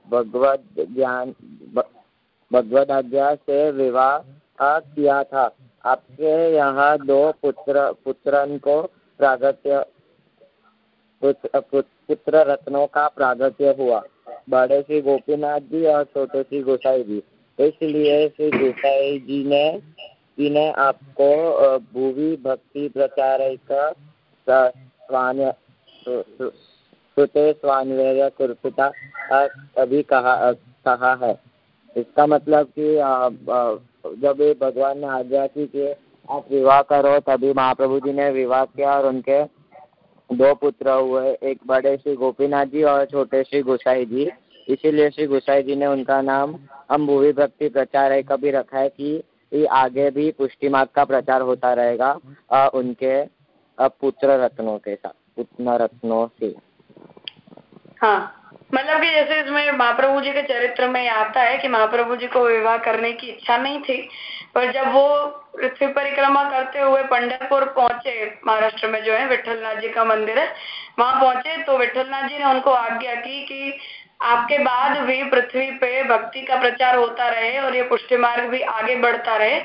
भगवत ज्ञान भगवत आज्ञा से विवाह किया था। आपके यहाँ दो पुत्र, पुत्रन को प्रागत्य, पुत्र रत्नों का प्रागत्य हुआ। बड़े श्री गोपीनाथ जी और छोटे श्री गोसाई जी। इसलिए श्री गोसाई जी ने जी ने आपको भूवि भक्ति प्रचार कुर्पिता अभी कहा कहा है। इसका मतलब कि जब भगवान ने आज्ञा की कि आप विवाह करो, तभी महाप्रभु जी ने विवाह किया और उनके दो पुत्र हुए, एक बड़े श्री गोपीनाथ जी और छोटे श्री गोसाई जी। इसीलिए श्री गोसाई जी ने उनका नाम हम भूवि भक्ति प्रचार कभी रखा है कि आगे भी पुष्टि मार्ग का प्रचार होता रहेगा आ, उनके पुत्र रत्नों के साथ पुत्र रत्नों से। हाँ मतलब कि जैसे इसमें महाप्रभु जी के चरित्र में आता है कि महाप्रभु जी को विवाह करने की इच्छा नहीं थी पर जब वो पृथ्वी परिक्रमा करते हुए पंडरपुर पहुँचे महाराष्ट्र में जो है विठलनाथ जी का मंदिर है वहाँ पहुँचे तो विठलनाथ जी ने उनको आज्ञा की कि आपके बाद भी पृथ्वी पे भक्ति का प्रचार होता रहे और ये पुष्टि मार्ग भी आगे बढ़ता रहे।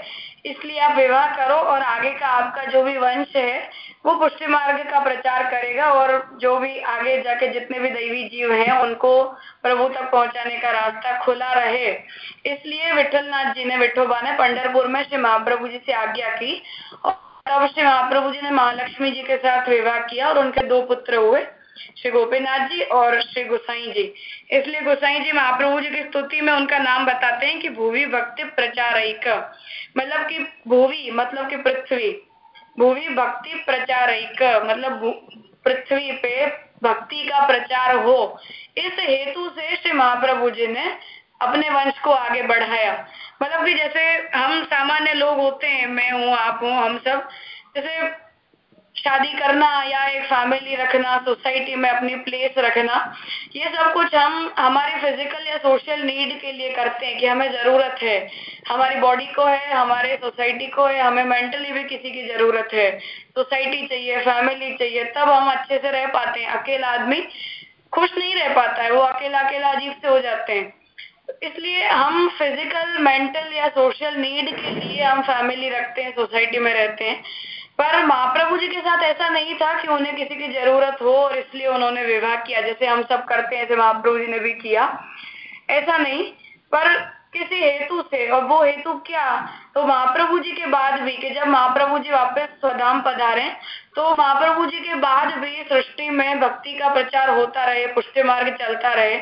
इसलिए आप विवाह करो और आगे का आपका जो भी वंश है, वो पुष्टि मार्ग का प्रचार करेगा और जो भी आगे जाके जितने भी दैवी जीव हैं, उनको प्रभु तक पहुँचाने का रास्ता खुला रहे। इसलिए विठलनाथ जी ने, विठोबा ने पंडरपुर में श्री महाप्रभु जी से आज्ञा की और तब श्री महाप्रभु जी ने महालक्ष्मी जी के साथ विवाह किया और उनके दो पुत्र हुए, श्री गोपीनाथ जी और श्री गुसाई जी। इसलिए गोसाई जी, महाप्रभु जी की स्तुति में उनका नाम बताते हैं कि भूवि भक्ति प्रचार मतलब कि भूवि मतलब कि पृथ्वी। भूवि भक्ति प्रचार मतलब पृथ्वी पे भक्ति का प्रचार हो। इस हेतु से श्री महाप्रभु जी ने अपने वंश को आगे बढ़ाया। मतलब कि जैसे हम सामान्य लोग होते हैं, मैं हूँ, आप हूँ, हम सब, जैसे शादी करना या एक फैमिली रखना सोसाइटी में अपनी प्लेस रखना, ये सब कुछ हम, हमारी फ़िज़िकल या सोशल नीड के लिए करते हैं कि हमें ज़रूरत है। हमारी बॉडी को है, हमारे सोसाइटी को है, हमें मेंटली भी किसी की ज़रूरत है। सोसाइटी चाहिए फैमिली चाहिए, तब हम अच्छे से रह पाते हैं। अकेला आदमी खुश नहीं रह पाता है, वो अकेला अकेला अजीब से हो जाते हैं। इसलिए हम फ़िज़िकल मेंटल या सोशल नीड के लिए हम फैमिली रखते हैं सोसाइटी में रहते हैं। पर महाप्रभु जी के साथ ऐसा नहीं था कि उन्हें किसी की ज़रूरत हो और इसलिए उन्होंने विवाह किया, जैसे हम सब करते हैं ऐसे महाप्रभु जी ने भी किया। ऐसा नहीं, पर किसी हेतु से, और वो हेतु क्या? तो महाप्रभु जी के बाद भी कि जब महाप्रभु जी वापस स्वधाम पधारे तो महाप्रभु जी के बाद भी सृष्टि में भक्ति का प्रचार होता रहे, पुष्टि मार्ग चलता रहे,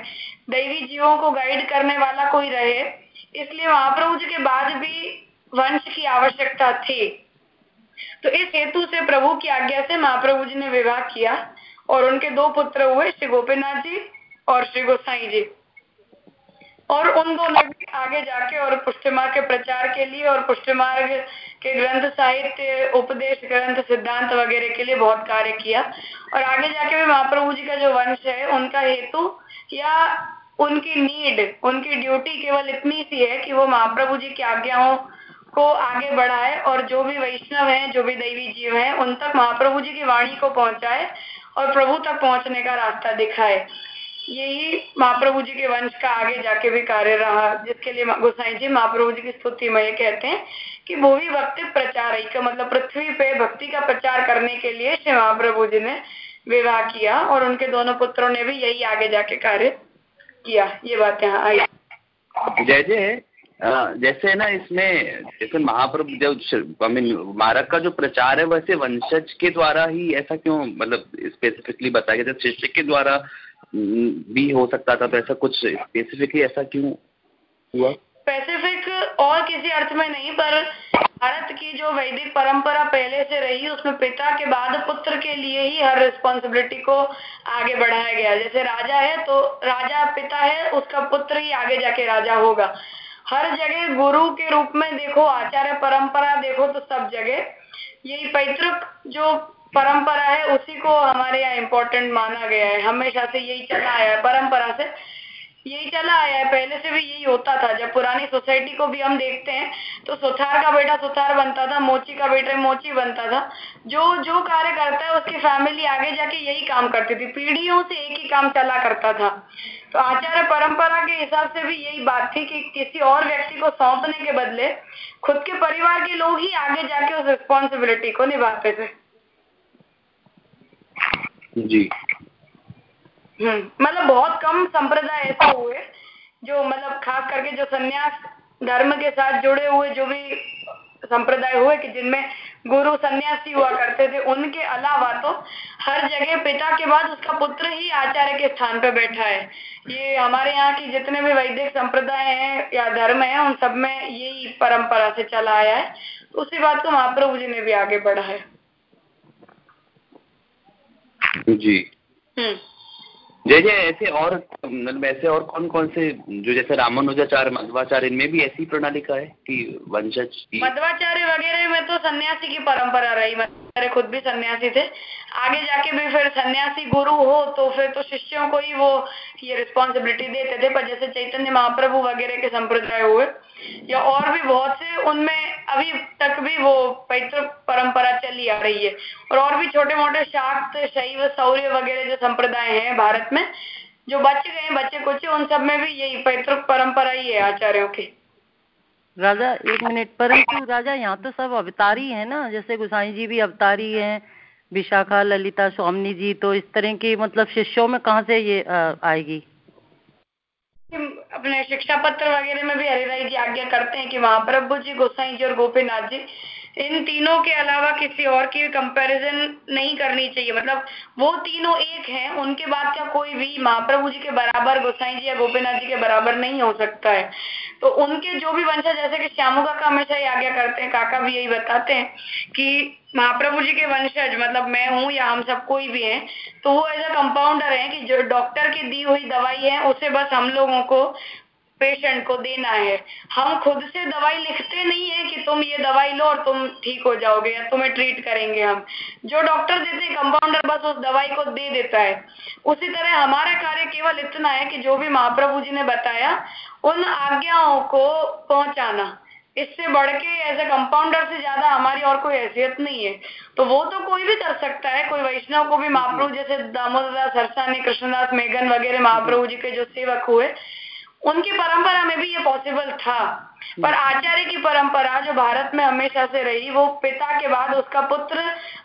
दैवी जीवों को गाइड करने वाला कोई रहे, इसलिए महाप्रभु जी के बाद भी वंश की आवश्यकता थी। तो इस हेतु से प्रभु की आज्ञा से महाप्रभु जी ने विवाह किया और उनके दो पुत्र हुए, श्री गोपीनाथ जी और श्री गोसाई जी। और उन दोनों भी आगे जाके और पुष्टिमार्ग के प्रचार के लिए और पुष्टिमार्ग के ग्रंथ साहित्य, उपदेश, ग्रंथ, सिद्धांत वगैरह के लिए बहुत कार्य किया। और आगे जाके भी महाप्रभु जी का जो वंश है, उनका हेतु या उनकी नीड, उनकी ड्यूटी केवल इतनी सी है कि वो महाप्रभु जी की आज्ञाओं को आगे बढ़ाए और जो भी वैष्णव हैं, जो भी दैवी जीव हैं, उन तक महाप्रभु जी की वाणी को पहुँचाए और प्रभु तक पहुँचने का रास्ता दिखाए। यही महाप्रभु जी के वंश का आगे जाके भी कार्य रहा, जिसके लिए गोसाई जी महाप्रभु जी की स्तुति में ये कहते हैं कि भूमि भक्ति प्रचार का मतलब पृथ्वी पे भक्ति का प्रचार करने के लिए श्री महाप्रभु जी ने विवाह किया और उनके दोनों पुत्रों ने भी यही आगे जाके कार्य किया। ये बात यहाँ आई। जय जय। जैसे ना इसमें, जैसे महाप्रभु जब आई मीन मारक का जो प्रचार है, वैसे वंशज के द्वारा ही ऐसा क्यों मतलब स्पेसिफिकली बताया गया जब शिष्य के द्वारा भी हो सकता था तो ऐसा कुछ स्पेसिफिकली ऐसा क्यों हुआ? स्पेसिफिक और किसी अर्थ में नहीं, पर भारत की जो वैदिक परंपरा पहले से रही, उसमें पिता के बाद पुत्र के लिए ही हर रिस्पॉन्सिबिलिटी को आगे बढ़ाया गया। जैसे राजा है तो राजा पिता है, उसका पुत्र ही आगे जाके राजा होगा। हर जगह गुरु के रूप में देखो, आचार्य परंपरा देखो तो सब जगह। यही पैतृक जो परंपरा है, उसी को हमारे यहाँ इम्पोर्टेंट माना गया है। हमेशा से यही चला आया है, परंपरा से यही चला आया है। पहले से भी यही होता था। जब पुरानी सोसाइटी को भी हम देखते हैं तो सुथार का बेटा सुथार बनता था, मोची का बेटा मोची बनता था। जो जो कार्य करता है, उसकी फैमिली आगे जाके यही काम करती थी। पीढ़ियों से एक ही काम चला करता था। तो आचार्य परंपरा के हिसाब से भी यही बात थी कि किसी और व्यक्ति को सौंपने के बदले खुद के परिवार के लोग ही आगे जाके उस रिस्पॉन्सिबिलिटी को निभाते थे। जी। हम्म, मतलब बहुत कम संप्रदाय ऐसे हुए जो मतलब खास करके जो सन्यास धर्म के साथ जुड़े हुए जो भी संप्रदाय हुए कि जिनमें गुरु सन्यासी हुआ करते थे। उनके अलावा तो हर जगह पिता के बाद उसका पुत्र ही आचार्य के स्थान पे बैठा है। ये हमारे यहाँ की जितने भी वैदिक संप्रदाय हैं या धर्म है उन सब में यही परंपरा से चला आया है। उसी बात को महाप्रभु जी ने भी आगे बढ़ा है। जी। हम्म। जय जय, ऐसे और मतलब ऐसे और कौन कौन से, जो जैसे रामानुजाचार्य, मध्वाचार्य, इनमें भी ऐसी प्रणाली का है कि वंशज मध्वाचार्य वगैरह में तो सन्यासी की परंपरा रही, मध्वाचार्य खुद भी सन्यासी थे। आगे जाके भी फिर सन्यासी गुरु हो तो फिर तो शिष्यों को ही वो ये रिस्पॉन्सिबिलिटी देते थे। पर जैसे चैतन्य महाप्रभु वगैरह के संप्रदाय हुए, या और भी बहुत से, उनमें अभी तक भी वो पैतृक परंपरा चली आ रही है। और और भी छोटे मोटे शाक्त शैव सौर्य वगैरह जो संप्रदाय हैं भारत में जो बच गए बच्चे कुछ उन सब में भी यही पैतृक परंपरा ही है आचार्यों की। राजा एक मिनट परंतु राजा यहाँ तो सब अवतारी है ना? जैसे गुसाई जी भी अवतारी हैं विशाखा ललिता स्वामी जी तो इस तरह की मतलब शिष्यों में कहाँ से ये आ, अपने शिक्षा पत्र वगैरह में भी हरिराय जी आज्ञा करते हैं कि महाप्रभु जी, गोसाई जी और गोपीनाथ जी इन तीनों के अलावा किसी और की कंपैरिजन नहीं करनी चाहिए। मतलब वो तीनों एक हैं, उनके बाद का कोई भी महाप्रभु जी के बराबर, गोसाई जी या गोपीनाथ जी के बराबर नहीं हो सकता है। तो उनके जो भी वंशज, जैसे कि श्यामू काका हमेशा ही आज्ञा करते हैं, काका भी यही बताते हैं कि महाप्रभु जी के वंशज मतलब मैं हूँ या हम सब कोई भी है तो वो एज अ कंपाउंडर है कि जो डॉक्टर की दी हुई दवाई है, उसे बस हम लोगों को पेशेंट को देना है। हम खुद से दवाई लिखते नहीं है कि तुम ये दवाई लो और तुम ठीक हो जाओगे या तुम्हें ट्रीट करेंगे हम। जो डॉक्टर देते हैं कंपाउंडर बस उस दवाई को दे देता है। उसी तरह हमारा कार्य केवल इतना है कि जो भी महाप्रभु जी ने बताया, उन आज्ञाओं को पहुंचाना। इससे बढ़ के एज ए कंपाउंडर से ज़्यादा हमारी और कोई हैसियत नहीं है। तो वो तो कोई भी कर सकता है, कोई वैष्णव को भी महाप्रभु जैसे दामोदर सरसानी कृष्णदास मेघन वगैरह महाप्रभु जी के जो सेवक हुए उनकी परंपरा में भी ये पॉसिबल था। पर आचार्य की परंपरा जो भारत में हमेशा से रही वो पिता के बाद उसका पुत्र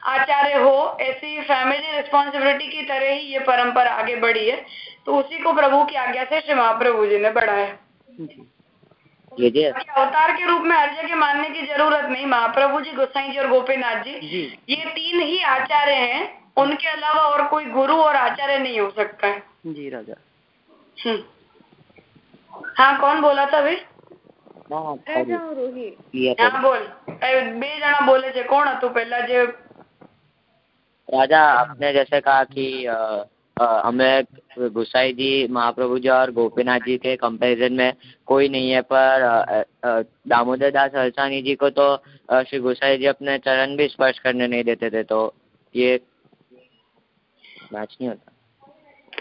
आचार्य हो ऐसी फैमिली रिस्पॉन्सिबिलिटी की तरह ही ये परंपरा आगे बढ़ी है। तो उसी को प्रभु की आज्ञा से श्री महाप्रभु जी ने बढ़ाया। अवतार के रूप में हर जगह मानने की ज़रूरत नहीं महाप्रभु जी गोसाई जी और गोपीनाथ जी, जी। ये तीन ही आचार्य हैं। उनके अलावा और कोई गुरु और आचार्य नहीं हो सकता है। जी राजा। हम्म હા કોણ બોલાતા ભાઈ હા બોલ બે જણા બોલે છે કોણ હતું પેલા જે राजा आपने जैसे कहा कि हमें गुसाई जी महाप्रभु जी और गोपीनाथ जी के कंपैरिजन में कोई नहीं है पर दामोदर दास हरसानी जी को तो श्री गुसाई जी अपने चरण भी स्पर्श करने नहीं देते थे तो ये मैच नहीं होता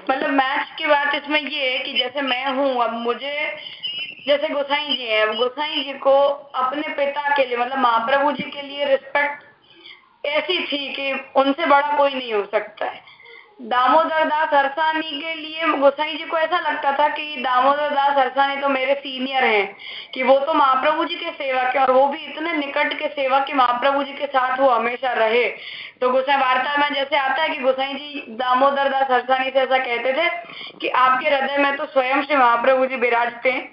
मतलब मैच की बात इसमें ये है कि जैसे मैं हूँ, अब मुझे, जैसे गोसाई जी है गोसाई जी को अपने पिता के लिए मतलब महाप्रभु जी के लिए रिस्पेक्ट ऐसी थी कि उनसे बड़ा कोई नहीं हो सकता है। दामोदर दास हरसानी के लिए गोसाई जी को ऐसा लगता था कि दामोदर दास हरसानी तो मेरे सीनियर हैं, कि वो तो महाप्रभु जी के सेवक है और वो भी इतने निकट के सेवक कि महाप्रभु जी के साथ वो हमेशा रहे। तो गोसाई वार्ता में जैसे आता है कि गोसाई जी दामोदर दास हरसानी से ऐसा कहते थे कि आपके हृदय में तो स्वयं श्री महाप्रभु जी विराजते हैं,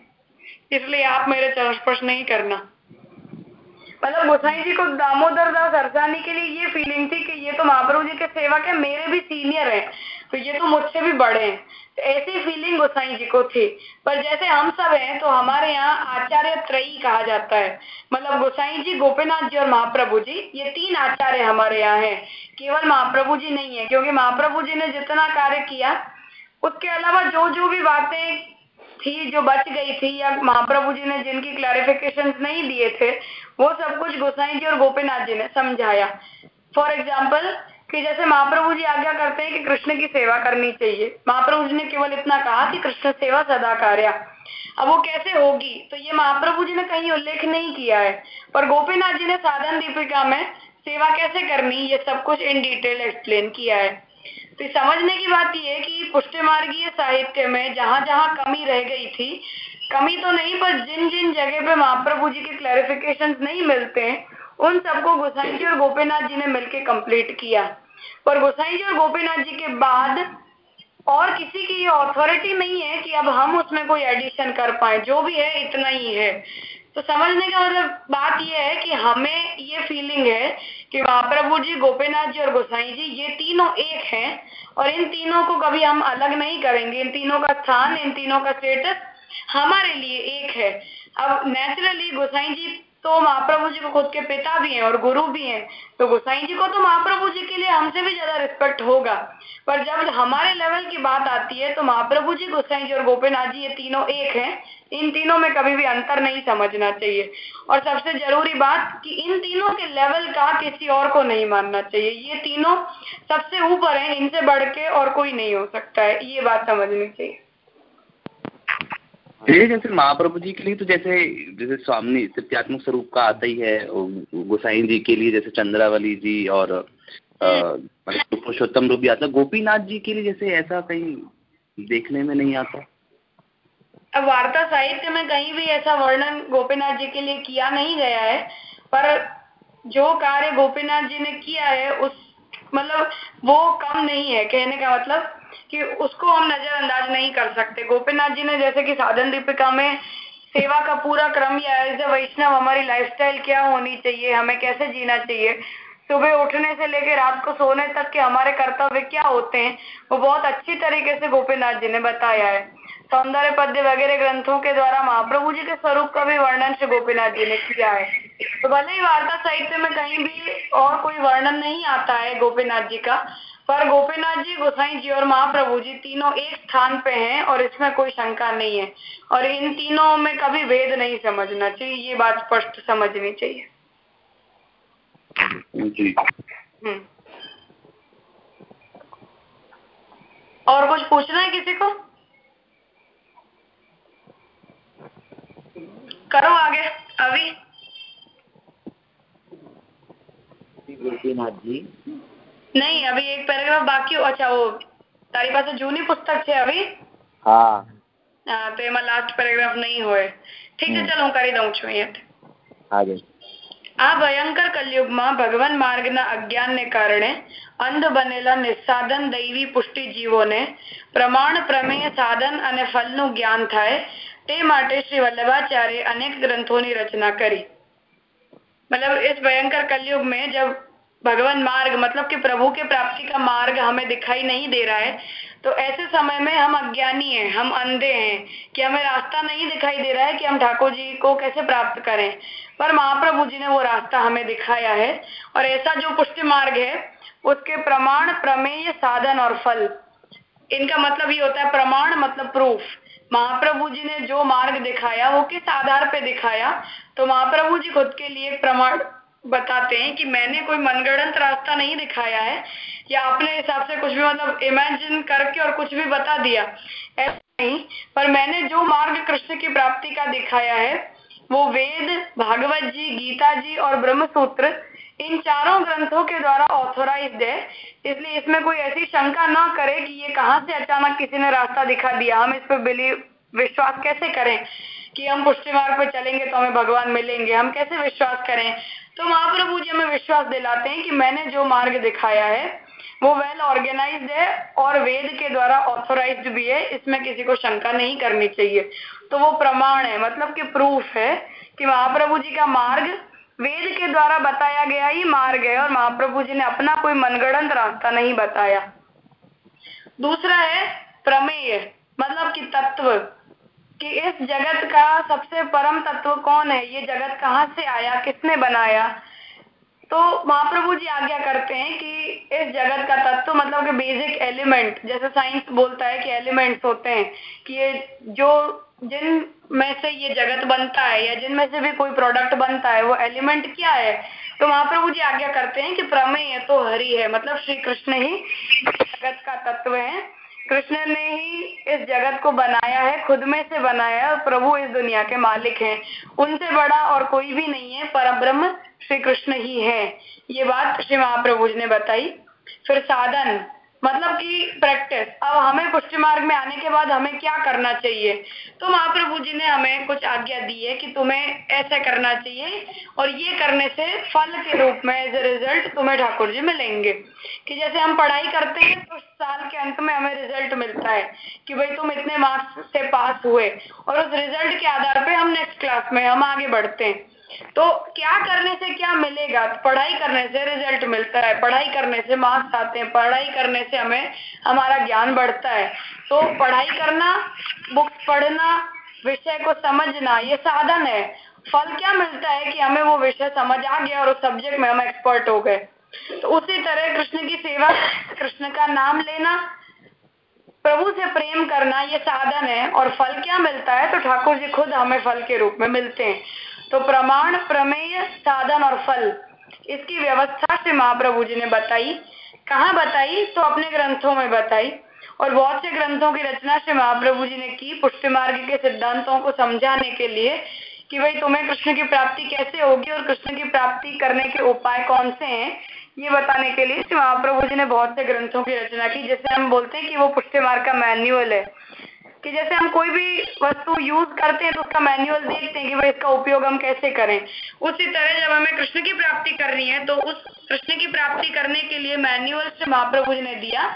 इसलिए आप मेरे चरण स्पर्श नहीं करना। मतलब गोसाई जी को दामोदर दास हरसानी के लिए ये फीलिंग थी कि ये तो महाप्रभु जी के सेवक है मेरे भी सीनियर हैं तो ये तो मुझसे भी बड़े हैं। तो ऐसी फीलिंग गोसाई जी को थी। पर जैसे हम सब हैं तो हमारे यहाँ आचार्य त्रयी कहा जाता है। मतलब गोसाई जी, गोपीनाथ जी और महाप्रभु जी, ये तीन आचार्य हमारे यहाँ है। केवल महाप्रभु जी नहीं है, क्योंकि महाप्रभु जी ने जितना कार्य किया, उसके अलावा जो जो भी बातें थी, जो बच गई थी, या महाप्रभु जी ने जिनकी क्लैरिफिकेशन नहीं दिए थे वो सब कुछ गोसाई जी और गोपीनाथ जी ने समझाया। फॉर एग्ज़ाम्पल कि जैसे महाप्रभु जी आज्ञा करते हैं कि कृष्ण की सेवा करनी चाहिए। महाप्रभु जी ने केवल इतना कहा कि कृष्ण सेवा सदा कार्य अब वो कैसे होगी? तो ये महाप्रभु जी ने कहीं उल्लेख नहीं किया है। पर गोपीनाथ जी ने साधन दीपिका में सेवा कैसे करनी, ये सब कुछ इन डिटेल एक्सप्लेन किया है। तो समझने की बात यह है कि पुष्टि मार्गीय साहित्य में जहाँ जहाँ कमी रह गई थी कमी तो नहीं, पर जिन जिन जगह पे महाप्रभु जी के क्लैरिफिकेशन नहीं मिलते हैं, उन सबको गोसाई जी और गोपीनाथ जी ने मिलकर कंप्लीट किया। पर गोसाई जी और गोपीनाथ जी के बाद और किसी की ये ऑथोरिटी नहीं है कि अब हम उसमें कोई एडिशन कर पाए, जो भी है, इतना ही है। तो समझने का मतलब बात यह है कि हमें ये फीलिंग है कि महाप्रभु जी, गोपीनाथ जी और गोसाई जी, ये तीनों एक हैं, और इन तीनों को कभी हम अलग नहीं करेंगे। इन तीनों का स्थान, इन तीनों का स्टेटस हमारे लिए एक है। अब नेचुरली गोसाई जी तो महाप्रभु जी को खुद के पिता भी हैं और गुरु भी हैं। तो गोसाई जी को तो महाप्रभु जी के लिए हमसे भी ज़्यादा रिस्पेक्ट होगा। पर जब हमारे लेवल की बात आती है तो महाप्रभु जी, गोसाई जी और गोपीनाथ जी ये तीनों एक हैं। इन तीनों में कभी भी अंतर नहीं समझना चाहिए। और सबसे ज़रूरी बात कि इन तीनों के लेवल का किसी और को नहीं मानना चाहिए। ये तीनों सबसे ऊपर हैं, इनसे बढ़ के और कोई नहीं हो सकता है। ये बात समझनी चाहिए। जैसे महाप्रभु जी के लिए तो जैसे जैसे स्वामी सत्यात्मक स्वरूप का आता ही है गोसाई जी के लिए जैसे चंद्रावली जी और पुरुषोत्तम रूप भी आता गोपीनाथ जी के लिए जैसे ऐसा कहीं देखने में नहीं आता? अब वार्ता साहित्य में कहीं भी ऐसा वर्णन गोपीनाथ जी के लिए किया नहीं गया है, पर जो कार्य गोपीनाथ जी ने किया है, उस मतलब वो कम नहीं है, कहने का मतलब कि उसको हम नजरअंदाज नहीं कर सकते। गोपीनाथ जी ने जैसे कि साधन दीपिका में सेवा का पूरा क्रम या एज ए वैष्णव हमारी लाइफस्टाइल क्या होनी चाहिए, हमें कैसे जीना चाहिए? सुबह उठने से लेकर रात को सोने तक के हमारे कर्तव्य क्या होते हैं, वो बहुत अच्छी तरीके से गोपीनाथ जी ने बताया है। सौंदर्य पद्य वगैरह ग्रंथों के द्वारा महाप्रभु जी के स्वरूप का भी वर्णन श्री गोपीनाथ जी ने किया है। तो भले ही वार्ता साहित्य में कहीं भी और कोई वर्णन नहीं आता है गोपीनाथ जी का पर गोपीनाथ जी गोसाई जी और महाप्रभु जी तीनों एक स्थान पे हैं और इसमें कोई शंका नहीं है। और इन तीनों में कभी भेद नहीं समझना चाहिए ये बात स्पष्ट समझनी चाहिए। जी। हम्म। और कुछ पूछना है किसी को? करो आगे अभी। गोपीनाथ जी। નહીં હવે એક પેરેગ્રાફ બાકી અચ્છા ઓ તારી પાસે જૂની પુસ્તક છે હવે હા. હા તો એમાં લાસ્ટ પેરેગ્રાફ નહીં હોય. ઠીક છે ચાલ હું કરી દઉં છું આ ભયંકર કલયુગમાં ભગવાન માર્ગના અજ્ઞાનને કારણે અંધ બનેલા નિસાધન દૈવી પુષ્ટિ જીવોને પ્રમાણ પ્રમેય સાધન અને ફલનું જ્ઞાન થાય તે માટે શ્રી વલ્લભાચાર્ય અનેક ગ્રંથોની રચના કરી. મતલબ એ ભયંકર કલયુગ મેં જબ भगवान मार्ग मतलब कि प्रभु के प्राप्ति का मार्ग हमें दिखाई नहीं दे रहा है। तो ऐसे समय में हम अज्ञानी हैं, हम अंधे हैं, कि हमें रास्ता नहीं दिखाई दे रहा है कि हम ठाकुर जी को कैसे प्राप्त करें। पर महाप्रभु जी ने वो रास्ता हमें दिखाया है, और ऐसा जो पुष्टि मार्ग है, उसके प्रमाण, प्रमेय, साधन और फल। इनका मतलब ये होता है प्रमाण मतलब प्रूफ महाप्रभु जी ने जो मार्ग दिखाया, वो किस आधार पे दिखाया? तो महाप्रभु जी खुद के लिए प्रमाण बताते हैं कि मैंने कोई मनगढ़ंत रास्ता नहीं दिखाया है, या अपने हिसाब से कुछ भी मतलब इमेजिन करके और कुछ भी बता दिया। ऐसा नहीं, पर मैंने जो मार्ग कृष्ण की प्राप्ति का दिखाया है, वो वेद, भागवत जी, गीता जी और ब्रह्म सूत्र इन चारों ग्रंथों के द्वारा ऑथोराइज्ड है। इसलिए इसमें कोई ऐसी शंका ना करे कि ये कहाँ से अचानक किसी ने रास्ता दिखा दिया। हम इस पर बिलीव विश्वास कैसे करें कि हम पुष्टि मार्ग पर चलेंगे तो हमें भगवान मिलेंगे? हम कैसे विश्वास करें? तो महाप्रभु जी हमें विश्वास दिलाते हैं कि मैंने जो मार्ग दिखाया है, वो वेल ऑर्गेनाइज्ड है और वेद के द्वारा ऑथोराइज्ड भी है, इसमें किसी को शंका नहीं करनी चाहिए। तो वो प्रमाण है मतलब कि प्रूफ है कि महाप्रभु जी का मार्ग वेद के द्वारा बताया गया ही मार्ग है और महाप्रभु जी ने अपना कोई मनगढ़ंत रास्ता नहीं बताया। दूसरा है प्रमेय मतलब कि तत्व। कि इस जगत का सबसे परम तत्व कौन है? ये जगत कहाँ से आया? किसने बनाया? तो महाप्रभु जी आज्ञा करते हैं कि इस जगत का तत्व मतलब कि बेसिक एलिमेंट जैसे साइंस बोलता है कि एलिमेंट्स होते हैं कि ये जो जिन में से ये जगत बनता है या जिनमें से भी कोई प्रोडक्ट बनता है, वो एलिमेंट क्या है? तो महाप्रभु जी आज्ञा करते हैं कि प्रमेय तो हरि है मतलब श्री कृष्ण ही जगत का तत्व है। कृष्ण ने ही इस जगत को बनाया है, खुद में से बनाया है और प्रभु इस दुनिया के मालिक हैं। उनसे बड़ा और कोई भी नहीं है परम ब्रह्म श्री कृष्ण ही है। ये बात श्री महाप्रभु जी ने बताई। फिर साधन। मतलब कि प्रैक्टिस अब हमें पुष्टि मार्ग में आने के बाद हमें क्या करना चाहिए? तो महाप्रभु जी ने हमें कुछ आज्ञा दी है कि तुम्हें ऐसे करना चाहिए और ये करने से फल के रूप में एज ए रिज़ल्ट तुम्हें ठाकुर जी मिलेंगे। कि जैसे हम पढ़ाई करते हैं तो साल के अंत में हमें रिज़ल्ट मिलता है कि भाई तुम इतने मार्क्स से पास हुए और उस रिज़ल्ट के आधार पर हम नेक्स्ट क्लास में हम आगे बढ़ते हैं। तो क्या करने से क्या मिलेगा? पढ़ाई करने से रिज़ल्ट मिलता है, पढ़ाई करने से मार्क्स आते हैं, पढ़ाई करने से हमें, हमारा ज्ञान बढ़ता है। तो पढ़ाई करना बुक्स पढ़ना, विषय को समझना, ये साधन है। फल क्या मिलता है कि हमें वो विषय समझ आ गया और उस सब्जेक्ट में हम एक्सपर्ट हो गए। तो उसी तरह कृष्ण की सेवा, कृष्ण का नाम लेना, प्रभु से प्रेम करना, ये साधन है। और फल क्या मिलता है? तो ठाकुर जी खुद हमें फल के रूप में मिलते हैं। तो प्रमाण, प्रमेय, साधन और फल। इसकी व्यवस्था से महाप्रभु जी ने बताई। कहा बताई? तो अपने ग्रंथों में बताई। और बहुत से ग्रंथों की रचना श्री महाप्रभु जी ने की पुष्टि मार्ग के सिद्धांतों को समझाने के लिए कि भाई, तुम्हें कृष्ण की प्राप्ति कैसे होगी और कृष्ण की प्राप्ति करने के उपाय कौन से हैं, ये बताने के लिए महाप्रभु जी ने बहुत से ग्रंथों की रचना की जैसे हम बोलते हैं कि वो पुष्टि मार्ग का मैन्युअल है। कि जैसे हम कोई भी वस्तु यूज़ करते हैं तो उसका मैनुअल देखते हैं कि भाई इसका उपयोग हम कैसे करें। उसी तरह जब हमें कृष्ण की प्राप्ति करनी है तो उस कृष्ण की प्राप्ति करने के लिए मैनुअल से महाप्रभु जी ने दिया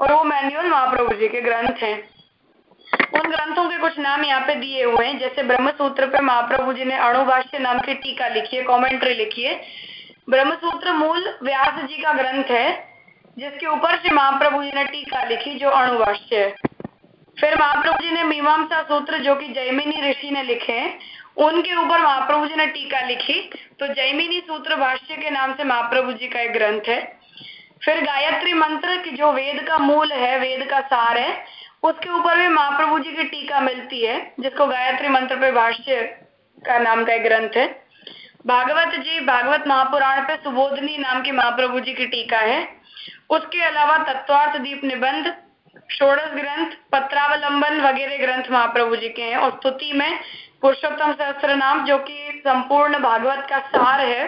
और वो मैनुअल महाप्रभु जी के ग्रंथ हैं। उन ग्रंथों के कुछ नाम यहाँ पे दिए हुए हैं, जैसे ब्रह्म सूत्र पे महाप्रभु जी ने अणुभाष्य नाम की टीका लिखी है कॉमेंट्री लिखी है। ब्रह्म सूत्र मूल व्यास जी का ग्रंथ है, जिसके ऊपर से महाप्रभु जी ने टीका लिखी, जो अणुभाष्य है। फिर महाप्रभु जी ने मीमांसा सूत्र जो कि जयमिनी ऋषि ने लिखे हैं, उनके ऊपर महाप्रभु जी ने टीका लिखी। तो जयमिनी सूत्र भाष्य के नाम से महाप्रभु जी का एक ग्रंथ है। फिर गायत्री मंत्र की जो वेद का मूल है, वेद का सार है, उसके ऊपर भी महाप्रभु जी की टीका मिलती है, जिसको गायत्री मंत्र पे भाष्य का नाम का एक ग्रंथ है। भागवत जी, भागवत महापुराण पे सुबोधनी नाम की महाप्रभु जी की टीका है। उसके अलावा तत्वार्थ दीप निबंध षोड़श ग्रंथ पत्रावलंबन वगैरह ग्रंथ महाप्रभु जी के हैं और स्तुति में पुरुषोत्तम सहस्त्र नाम जो कि संपूर्ण भागवत का सार है।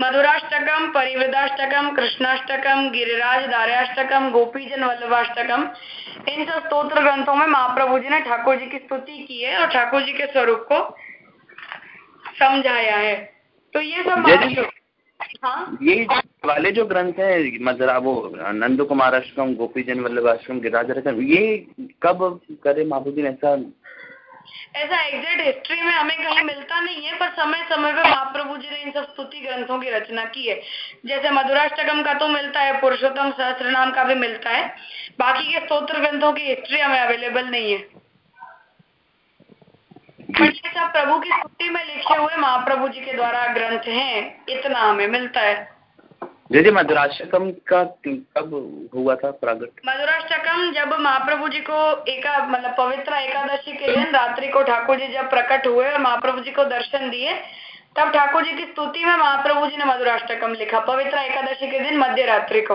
मधुराष्टकम परिवृदाष्टकम कृष्णाष्टकम गिरिराज दार्याष्टकम गोपीजन वल्लभाष्टकम इन सब स्त्रोत्र ग्रंथों में महाप्रभु जी ने ठाकुर जी की स्तुति की है और ठाकुर जी के स्वरूप को समझाया है। तो ये सब हाँ। ये वाले जो ग्रंथ है मजरा वो नंद कुमार आश्रम गोपी जन वल्लभ अष्टकम गिरिराज ये कब करे महाप्रभु जी ने ऐसा? ऐसा एग्जैक्ट हिस्ट्री में हमें कहीं मिलता नहीं है पर समय समय पे महाप्रभु जी ने इन सब स्तुति ग्रंथों की रचना की है। जैसे मधुराष्टकम का तो मिलता है पुरुषोत्तम सहस्त्र नाम का भी मिलता है। बाकी के स्त्रोत्र ग्रंथों की हिस्ट्री हमें अवेलेबल नहीं है। ये सब प्रभु की स्तुति में लिखे हुए महाप्रभु जी के द्वारा ग्रंथ हैं इतना हमें मिलता है। दीदी मधुराष्टकम का कब हुआ था प्रागट? मधुराष्टकम जब महाप्रभु जी को एका मतलब पवित्र एकादशी के दिन रात्रि को ठाकुर जी जब प्रकट हुए और महाप्रभु जी को दर्शन दिए तब ठाकुर जी की स्तुति में महाप्रभु जी ने मधुराष्टकम लिखा पवित्र एकादशी के दिन मध्य रात्रि को।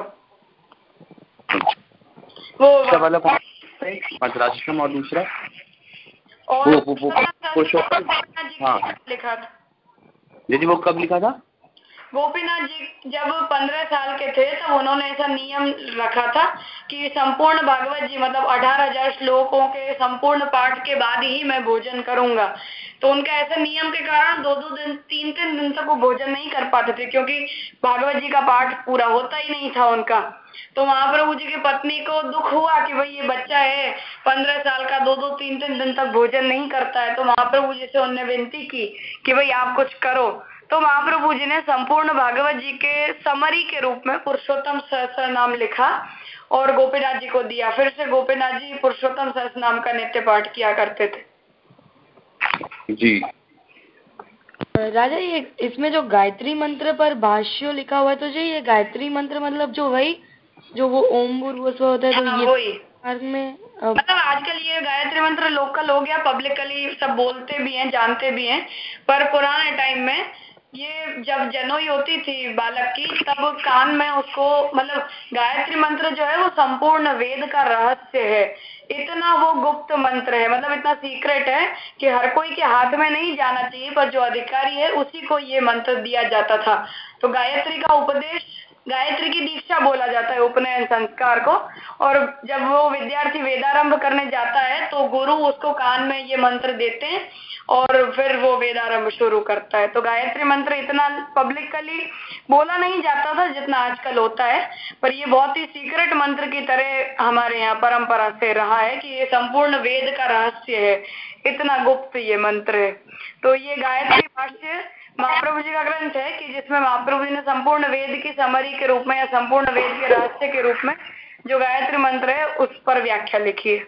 वो मधुराष्टकम और दूसरा? और हाँ लिखा था। वो कब लिखा था? गोपीनाथ जी जब पंद्रह साल के थे तब उन्होंने ऐसा नियम रखा था कि संपूर्ण भागवत जी मतलब अठारह हज़ार श्लोकों के संपूर्ण पाठ के बाद ही मैं भोजन करूँगा। तो उनका ऐसा नियम के कारण दो दो दिन तीन तीन दिन तक वो भोजन नहीं कर पाते थे क्योंकि भागवत जी का पाठ पूरा होता ही नहीं था उनका। तो महाप्रभु जी की पत्नी को दुख हुआ कि भाई ये बच्चा है पंद्रह साल का दो दो तीन तीन दिन तक भोजन नहीं करता है। तो महाप्रभु जी से उन्होंने विनती की कि भाई आप कुछ करो। तो महाप्रभु जी ने संपूर्ण भागवत जी के समरी के रूप में पुरुषोत्तम सहस्र नाम लिखा और गोपीनाथ जी को दिया। फिर से गोपीनाथ जी पुरुषोत्तम सहस्र नाम का नित्य पाठ किया करते थे। जी। राजा ये इसमें जो गायत्री मंत्र पर भाष्य लिखा हुआ है तो जो ये गायत्री मंत्र मतलब जो वही जो वो ओम वो होता है तो हाँ, ये वही। में मतलब आजकल ये गायत्री मंत्र लोकल हो गया पब्लिकली सब बोलते भी हैं जानते भी हैं पर पुराने टाइम में ये जब जनोई होती थी बालक की तब कान में उसको मतलब गायत्री मंत्र जो है वो संपूर्ण वेद का रहस्य है। इतना वो गुप्त मंत्र है मतलब इतना सीक्रेट है कि हर कोई के हाथ में नहीं जाना चाहिए पर जो अधिकारी है उसी को ये मंत्र दिया जाता था। तो गायत्री का उपदेश गायत्री की दीक्षा बोला जाता है उपनयन संस्कार को। और जब वो विद्यार्थी वेदारंभ करने जाता है तो गुरु उसको कान में ये मंत्र देते हैं और फिर वो वेदारंभ शुरू करता है। तो गायत्री मंत्र इतना पब्लिकली बोला नहीं जाता था जितना आजकल होता है, पर ये बहुत ही सीक्रेट मंत्र की तरह हमारे यहाँ परंपरा से रहा है कि ये संपूर्ण वेद का रहस्य है। इतना गुप्त ये मंत्र है। तो ये गायत्री भाष्य महाप्रभु जी का ग्रंथ है कि जिसमें महाप्रभु जी ने संपूर्ण वेद की समरी के रूप में या संपूर्ण वेद के रहस्य के रूप में जो गायत्री मंत्र है उस पर व्याख्या लिखी है।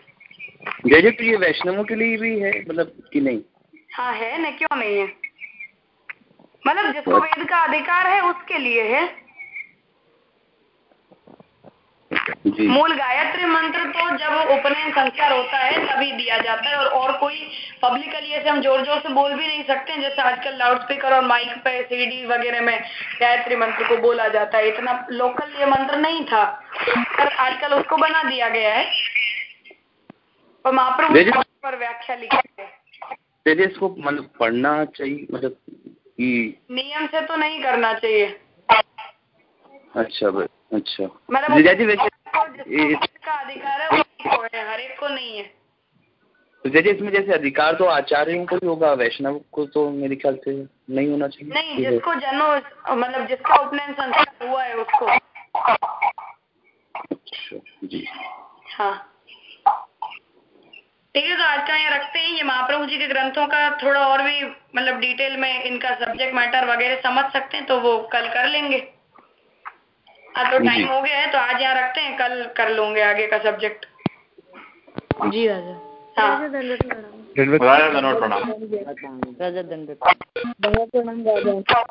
जय जय तो ये वैष्णवों के लिए भी है मतलब कि नहीं? हाँ है न क्यों नहीं है? मतलब जिसको वेद का अधिकार है उसके लिए है। मूल गायत्री मंत्र तो जब उपनयन संस्कार होता है तभी दिया जाता है और और कोई पब्लिकली ऐसे हम ज़ोर ज़ोर से बोल भी नहीं सकते हैं जैसे आजकल लाउड स्पीकर और माइक पे सीडी वगैरह में गायत्री मंत्र को बोला जाता है। इतना लोकल ये मंत्र नहीं था पर आजकल उसको बना दिया गया है। और महाप्रभु पर व्याख्या लिखी है। इसको मतलब पढ़ना चाहिए मतलब नियम से तो नहीं करना चाहिए। अच्छा भाई अच्छा। मतलब अधिकार है को हर एक को नहीं है। तो जैसे इसमें जैसे अधिकार तो आचार्यों को भी होगा वैष्णव को तो मेरे ख्याल से नहीं होना चाहिए। नहीं जिसको जन्म मतलब जिसका उपनयन संस्कार हुआ है उसको। अच्छा जी। हाँ। ठीक है तो आज का यहाँ रखते हैं ये महाप्रभु जी के ग्रंथों का थोड़ा और भी मतलब डिटेल में इनका सब्जेक्ट मैटर वगैरह समझ सकते हैं तो वो कल कर लेंगे। आज तो टाइम हो गया है तो आज यहाँ रखते हैं कल कर लूँगे आगे का सब्जेक्ट जी राजा। हाँ। दंडवत प्रणाम। राजा दंड प्रणाम राजा।